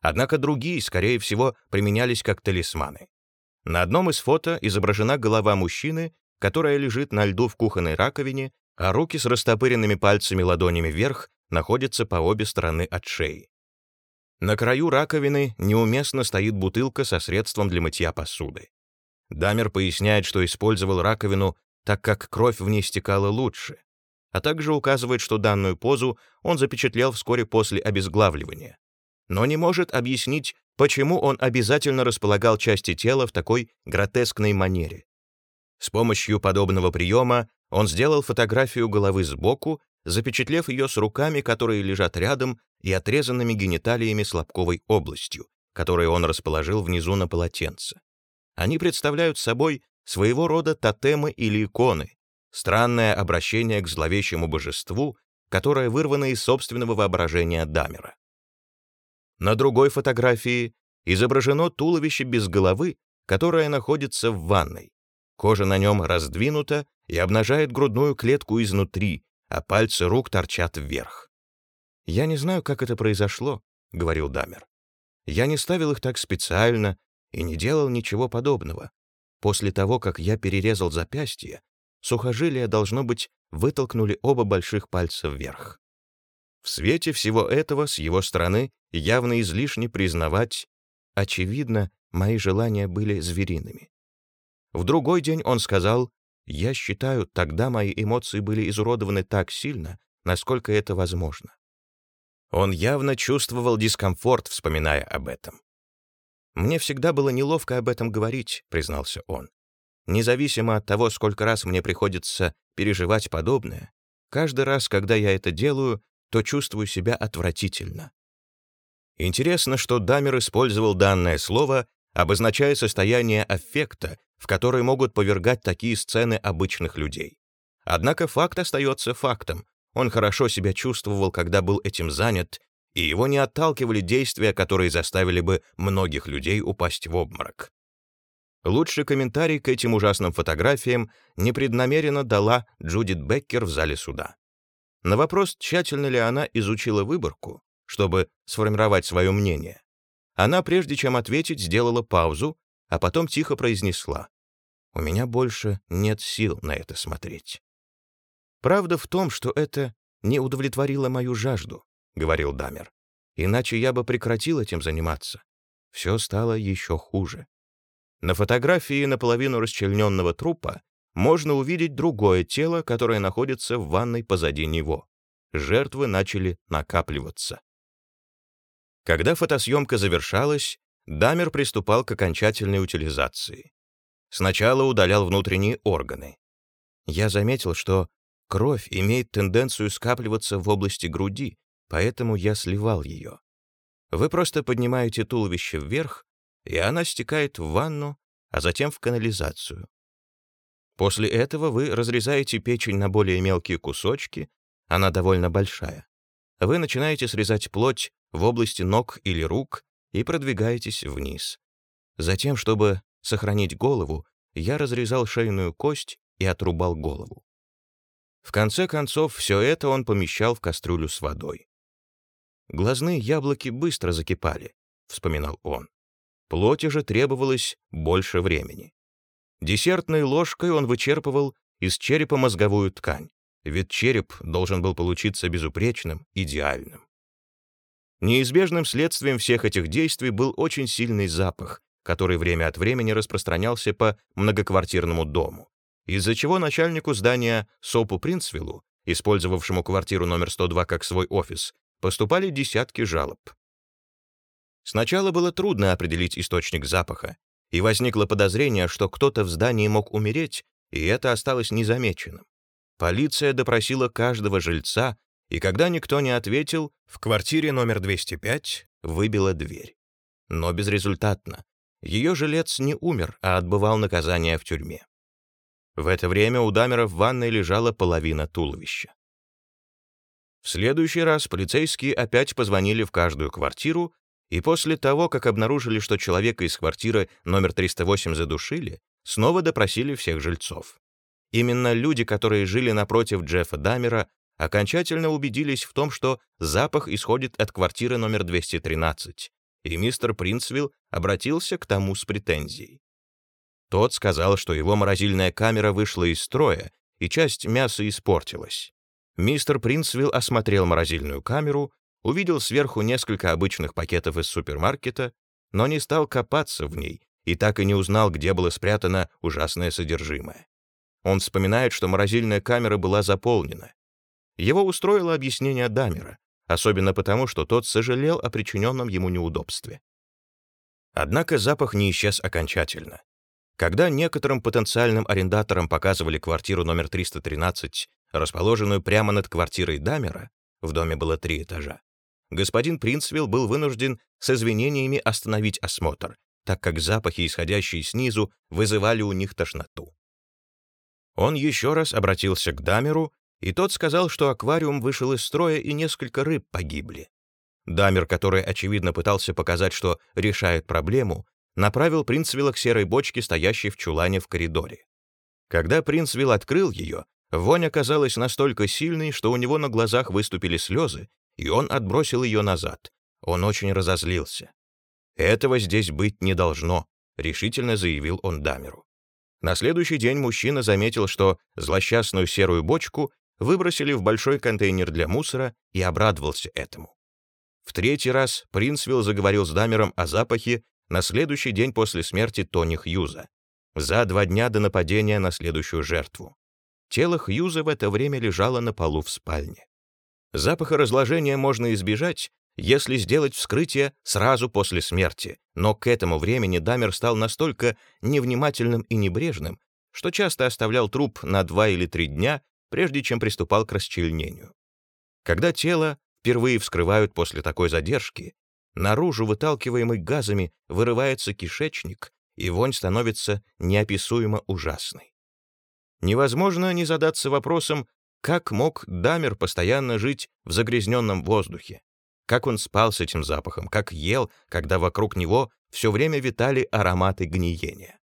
Однако другие, скорее всего, применялись как талисманы. На одном из фото изображена голова мужчины, которая лежит на льду в кухонной раковине, а руки с растопыренными пальцами ладонями вверх находятся по обе стороны от шеи. На краю раковины неуместно стоит бутылка со средством для мытья посуды. Дамер поясняет, что использовал раковину, так как кровь в ней стекала лучше, а также указывает, что данную позу он запечатлел вскоре после обезглавливания. Но не может объяснить, почему он обязательно располагал части тела в такой гротескной манере. С помощью подобного приема он сделал фотографию головы сбоку запечатлев ее с руками, которые лежат рядом, и отрезанными гениталиями с лобковой областью, которые он расположил внизу на полотенце. Они представляют собой своего рода тотемы или иконы, странное обращение к зловещему божеству, которое вырвано из собственного воображения Дамера. На другой фотографии изображено туловище без головы, которое находится в ванной. Кожа на нем раздвинута и обнажает грудную клетку изнутри, а пальцы рук торчат вверх. «Я не знаю, как это произошло», — говорил Дамер. «Я не ставил их так специально и не делал ничего подобного. После того, как я перерезал запястье, сухожилия, должно быть, вытолкнули оба больших пальца вверх. В свете всего этого с его стороны явно излишне признавать, очевидно, мои желания были звериными. В другой день он сказал, я считаю, тогда мои эмоции были изуродованы так сильно, насколько это возможно. Он явно чувствовал дискомфорт, вспоминая об этом. «Мне всегда было неловко об этом говорить», — признался он. «Независимо от того, сколько раз мне приходится переживать подобное, каждый раз, когда я это делаю, то чувствую себя отвратительно». Интересно, что Дамер использовал данное слово, обозначая состояние аффекта, в которые могут повергать такие сцены обычных людей. Однако факт остается фактом. Он хорошо себя чувствовал, когда был этим занят, и его не отталкивали действия, которые заставили бы многих людей упасть в обморок. Лучший комментарий к этим ужасным фотографиям непреднамеренно дала Джудит Беккер в зале суда. На вопрос, тщательно ли она изучила выборку, чтобы сформировать свое мнение, она, прежде чем ответить, сделала паузу, а потом тихо произнесла. «У меня больше нет сил на это смотреть». «Правда в том, что это не удовлетворило мою жажду», — говорил Дамер. «Иначе я бы прекратил этим заниматься. Все стало еще хуже». На фотографии наполовину расчлененного трупа можно увидеть другое тело, которое находится в ванной позади него. Жертвы начали накапливаться. Когда фотосъемка завершалась, Дамер приступал к окончательной утилизации. Сначала удалял внутренние органы. Я заметил, что кровь имеет тенденцию скапливаться в области груди, поэтому я сливал ее. Вы просто поднимаете туловище вверх, и она стекает в ванну, а затем в канализацию. После этого вы разрезаете печень на более мелкие кусочки, она довольно большая. Вы начинаете срезать плоть в области ног или рук и продвигаетесь вниз. Затем, чтобы сохранить голову, я разрезал шейную кость и отрубал голову. В конце концов, все это он помещал в кастрюлю с водой. «Глазные яблоки быстро закипали», — вспоминал он. Плоти же требовалось больше времени. Десертной ложкой он вычерпывал из черепа мозговую ткань, ведь череп должен был получиться безупречным, идеальным. Неизбежным следствием всех этих действий был очень сильный запах, который время от времени распространялся по многоквартирному дому, из-за чего начальнику здания Сопу Принцвиллу, использовавшему квартиру номер 102 как свой офис, поступали десятки жалоб. Сначала было трудно определить источник запаха, и возникло подозрение, что кто-то в здании мог умереть, и это осталось незамеченным. Полиция допросила каждого жильца, и когда никто не ответил, в квартире номер 205 выбила дверь. Но безрезультатно. Ее жилец не умер, а отбывал наказание в тюрьме. В это время у Дамера в ванной лежала половина туловища. В следующий раз полицейские опять позвонили в каждую квартиру, и после того, как обнаружили, что человека из квартиры номер 308 задушили, снова допросили всех жильцов. Именно люди, которые жили напротив Джеффа Дамера, окончательно убедились в том, что запах исходит от квартиры номер 213, и мистер Принцвилл обратился к тому с претензией. Тот сказал, что его морозильная камера вышла из строя, и часть мяса испортилась. Мистер Принцвилл осмотрел морозильную камеру, увидел сверху несколько обычных пакетов из супермаркета, но не стал копаться в ней и так и не узнал, где было спрятано ужасное содержимое. Он вспоминает, что морозильная камера была заполнена. Его устроило объяснение Дамера, особенно потому, что тот сожалел о причиненном ему неудобстве. Однако запах не исчез окончательно. Когда некоторым потенциальным арендаторам показывали квартиру номер 313, расположенную прямо над квартирой Дамера, в доме было три этажа, господин Принцвилл был вынужден с извинениями остановить осмотр, так как запахи, исходящие снизу, вызывали у них тошноту. Он еще раз обратился к Дамеру, и тот сказал, что аквариум вышел из строя и несколько рыб погибли. Дамер, который, очевидно, пытался показать, что решает проблему, направил Принцвилла к серой бочке, стоящей в чулане в коридоре. Когда Принцвилл открыл ее, вонь оказалась настолько сильной, что у него на глазах выступили слезы, и он отбросил ее назад. Он очень разозлился. «Этого здесь быть не должно», — решительно заявил он Дамеру. На следующий день мужчина заметил, что злосчастную серую бочку выбросили в большой контейнер для мусора и обрадовался этому. В третий раз Принцвилл заговорил с Дамером о запахе на следующий день после смерти Тони Хьюза, за два дня до нападения на следующую жертву. Тело Хьюза в это время лежало на полу в спальне. Запаха разложения можно избежать, если сделать вскрытие сразу после смерти, но к этому времени Дамер стал настолько невнимательным и небрежным, что часто оставлял труп на два или три дня, прежде чем приступал к расчленению. Когда тело впервые вскрывают после такой задержки, наружу, выталкиваемый газами, вырывается кишечник, и вонь становится неописуемо ужасной. Невозможно не задаться вопросом, как мог Дамер постоянно жить в загрязненном воздухе, как он спал с этим запахом, как ел, когда вокруг него все время витали ароматы гниения.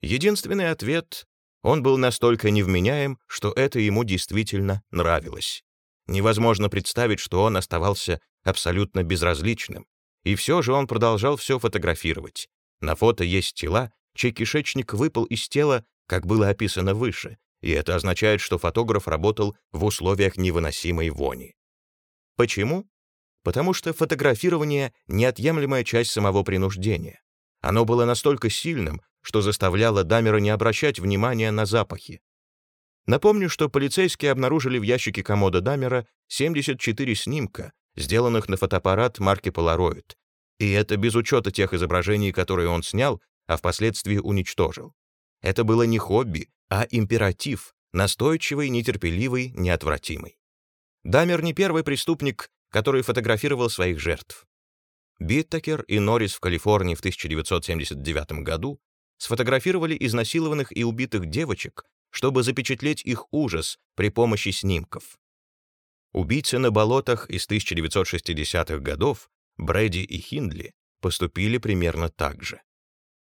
Единственный ответ — он был настолько невменяем, что это ему действительно нравилось. Невозможно представить, что он оставался абсолютно безразличным. И все же он продолжал все фотографировать. На фото есть тела, чей кишечник выпал из тела, как было описано выше, и это означает, что фотограф работал в условиях невыносимой вони. Почему? потому что фотографирование — неотъемлемая часть самого принуждения. Оно было настолько сильным, что заставляло Дамера не обращать внимания на запахи. Напомню, что полицейские обнаружили в ящике комода Дамера 74 снимка, сделанных на фотоаппарат марки Polaroid, и это без учета тех изображений, которые он снял, а впоследствии уничтожил. Это было не хобби, а императив, настойчивый, нетерпеливый, неотвратимый. Дамер не первый преступник, который фотографировал своих жертв. Биттекер и Норрис в Калифорнии в 1979 году сфотографировали изнасилованных и убитых девочек, чтобы запечатлеть их ужас при помощи снимков. Убийцы на болотах из 1960-х годов, Брэди и Хиндли, поступили примерно так же.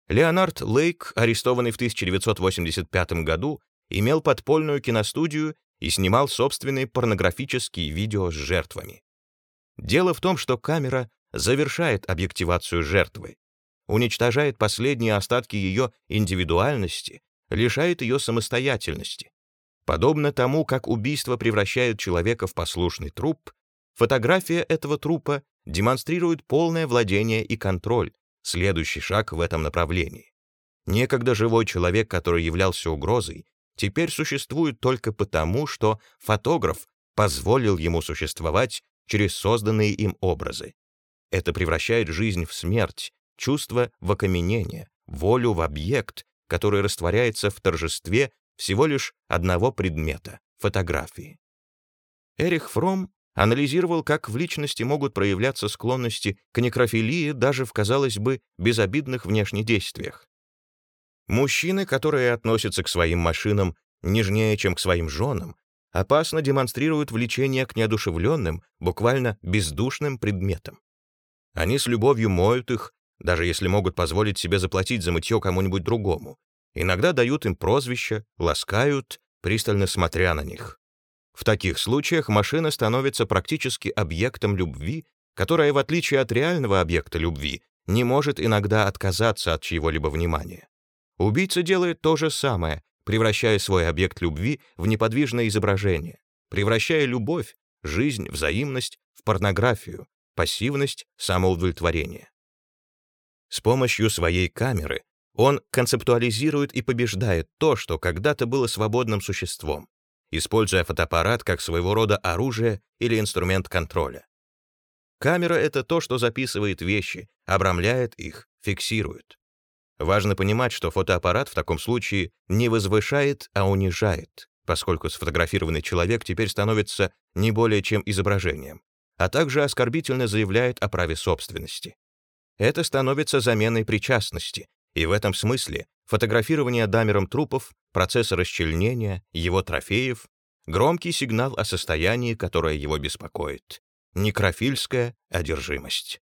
Леонард Лейк, арестованный в 1985 году, имел подпольную киностудию и снимал собственные порнографические видео с жертвами. Дело в том, что камера завершает объективацию жертвы, уничтожает последние остатки ее индивидуальности, лишает ее самостоятельности. Подобно тому, как убийство превращает человека в послушный труп, фотография этого трупа демонстрирует полное владение и контроль, следующий шаг в этом направлении. Некогда живой человек, который являлся угрозой, теперь существует только потому, что фотограф позволил ему существовать через созданные им образы. Это превращает жизнь в смерть, чувство в окаменение, волю в объект, который растворяется в торжестве всего лишь одного предмета — фотографии. Эрих Фром анализировал, как в личности могут проявляться склонности к некрофилии даже в, казалось бы, безобидных внешних действиях. Мужчины, которые относятся к своим машинам нежнее, чем к своим женам, опасно демонстрируют влечение к неодушевленным, буквально бездушным предметам. Они с любовью моют их, даже если могут позволить себе заплатить за мытье кому-нибудь другому. Иногда дают им прозвища, ласкают, пристально смотря на них. В таких случаях машина становится практически объектом любви, которая, в отличие от реального объекта любви, не может иногда отказаться от чьего-либо внимания. Убийца делает то же самое, превращая свой объект любви в неподвижное изображение, превращая любовь, жизнь, взаимность в порнографию, пассивность, самоудовлетворение. С помощью своей камеры он концептуализирует и побеждает то, что когда-то было свободным существом, используя фотоаппарат как своего рода оружие или инструмент контроля. Камера — это то, что записывает вещи, обрамляет их, фиксирует. Важно понимать, что фотоаппарат в таком случае не возвышает, а унижает, поскольку сфотографированный человек теперь становится не более чем изображением а также оскорбительно заявляет о праве собственности. Это становится заменой причастности, и в этом смысле фотографирование дамером трупов, процесс расчленения, его трофеев — громкий сигнал о состоянии, которое его беспокоит. Некрофильская одержимость.